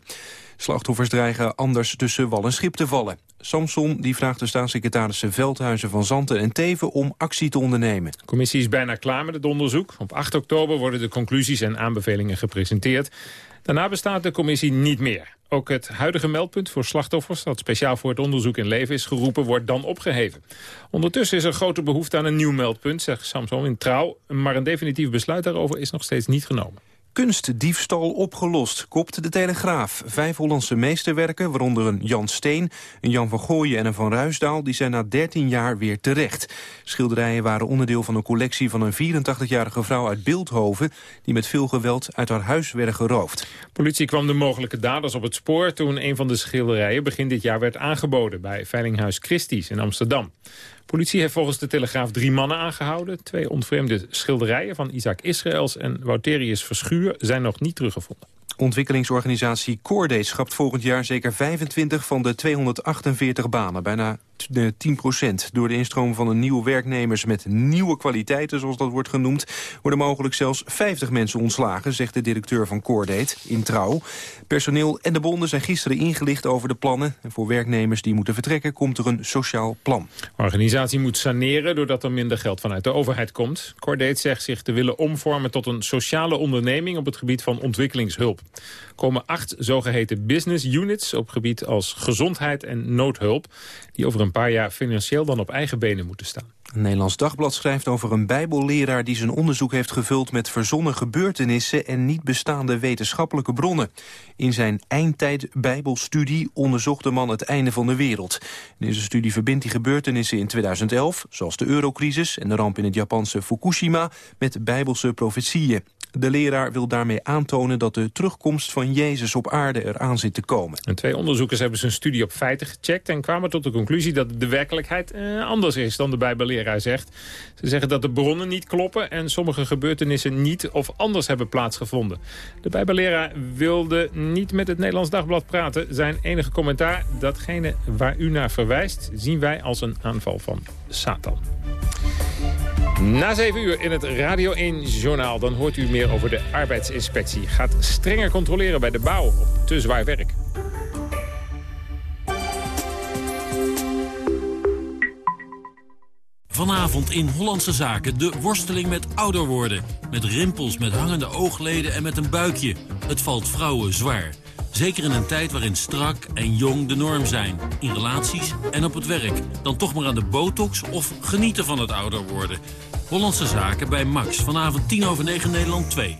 Speaker 1: Slachtoffers dreigen anders tussen wal en schip te vallen. Samson die vraagt de staatssecretarissen Veldhuizen van Zanten en Teven om actie te ondernemen.
Speaker 3: De commissie is bijna klaar met het onderzoek. Op 8 oktober worden de conclusies en aanbevelingen gepresenteerd. Daarna bestaat de commissie niet meer. Ook het huidige meldpunt voor slachtoffers... dat speciaal voor het onderzoek in leven is geroepen, wordt dan opgeheven. Ondertussen is er grote behoefte aan een nieuw meldpunt, zegt Samson in Trouw. Maar een definitief besluit daarover is nog steeds niet genomen.
Speaker 1: Kunstdiefstal opgelost, kopt de Telegraaf. Vijf Hollandse meesterwerken, waaronder een Jan Steen, een Jan van Gooien en een Van Ruisdaal... die zijn na 13 jaar weer terecht. Schilderijen waren onderdeel van een collectie van een 84-jarige vrouw uit Beeldhoven... die met veel geweld uit haar huis werd geroofd.
Speaker 3: Politie kwam de mogelijke daders op het spoor... toen een van de schilderijen begin dit jaar werd aangeboden... bij Veilinghuis Christie's in Amsterdam. Politie heeft volgens de Telegraaf drie mannen aangehouden. Twee ontvreemde schilderijen van Isaac Israëls en Wouterius Verschuur zijn nog niet teruggevonden.
Speaker 1: Ontwikkelingsorganisatie Coordate schapt volgend jaar zeker 25 van de 248 banen, bijna 10 procent. Door de instroom van een nieuwe werknemers met nieuwe kwaliteiten, zoals dat wordt genoemd, worden mogelijk zelfs 50 mensen ontslagen, zegt de directeur van Coordate in Trouw. Personeel en de bonden zijn gisteren ingelicht over de plannen. En voor werknemers die moeten vertrekken komt er een sociaal plan.
Speaker 3: De organisatie moet saneren doordat er minder geld vanuit de overheid komt. Coordate zegt zich te willen omvormen tot een sociale onderneming op het gebied van ontwikkelingshulp. Komen acht zogeheten business units op gebied als gezondheid en noodhulp, die over een paar jaar financieel dan op eigen benen moeten staan.
Speaker 1: Een Nederlands Dagblad schrijft over een bijbelleraar die zijn onderzoek heeft gevuld met verzonnen gebeurtenissen en niet bestaande wetenschappelijke bronnen. In zijn eindtijd bijbelstudie onderzocht de man het einde van de wereld. In deze studie verbindt hij gebeurtenissen in 2011, zoals de eurocrisis en de ramp in het Japanse Fukushima, met bijbelse profetieën. De leraar wil daarmee aantonen dat de terugkomst van Jezus op aarde eraan zit te komen.
Speaker 3: En twee onderzoekers hebben zijn studie op feiten gecheckt... en kwamen tot de conclusie dat de werkelijkheid eh, anders is dan de bijbelleraar zegt. Ze zeggen dat de bronnen niet kloppen... en sommige gebeurtenissen niet of anders hebben plaatsgevonden. De bijbelleraar wilde niet met het Nederlands Dagblad praten. Zijn enige commentaar, datgene waar u naar verwijst... zien wij als een aanval van Satan. Na 7 uur in het Radio 1-journaal. Dan hoort u meer over de arbeidsinspectie. Gaat strenger controleren bij de bouw op te zwaar werk.
Speaker 46: Vanavond in Hollandse Zaken de worsteling met ouder worden. Met rimpels, met hangende oogleden en met een buikje. Het valt vrouwen zwaar. Zeker in een tijd waarin strak en jong de norm zijn. In relaties en op het werk. Dan toch maar aan de botox of genieten van het ouder worden. Hollandse Zaken bij Max. Vanavond 10 over 9 Nederland 2.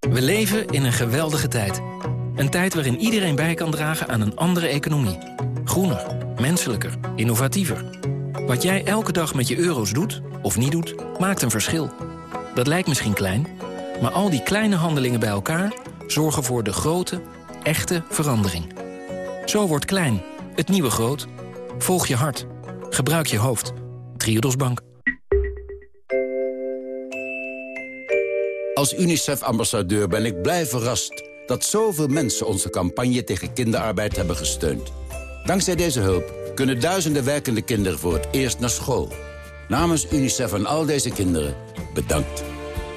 Speaker 47: We leven in een geweldige tijd. Een tijd waarin iedereen bij kan dragen aan een andere economie. Groener, menselijker, innovatiever. Wat jij elke dag met je euro's doet, of niet doet, maakt een verschil. Dat lijkt misschien klein, maar al die kleine handelingen bij elkaar... zorgen voor de grote, echte verandering. Zo wordt klein, het nieuwe groot. Volg je hart. Gebruik je hoofd. Triodos Bank.
Speaker 48: Als UNICEF-ambassadeur ben ik blij verrast dat zoveel mensen onze campagne tegen kinderarbeid hebben gesteund. Dankzij deze hulp kunnen duizenden werkende kinderen voor het eerst naar school. Namens UNICEF en al deze kinderen, bedankt.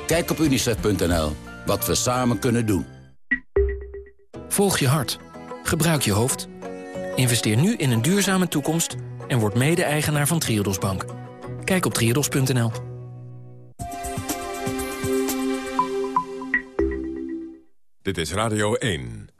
Speaker 48: Kijk op unicef.nl wat we samen kunnen doen.
Speaker 47: Volg je hart. Gebruik je hoofd. Investeer nu in een duurzame toekomst en word mede-eigenaar van Triodos Bank. Kijk op triodos.nl.
Speaker 2: Dit is Radio 1.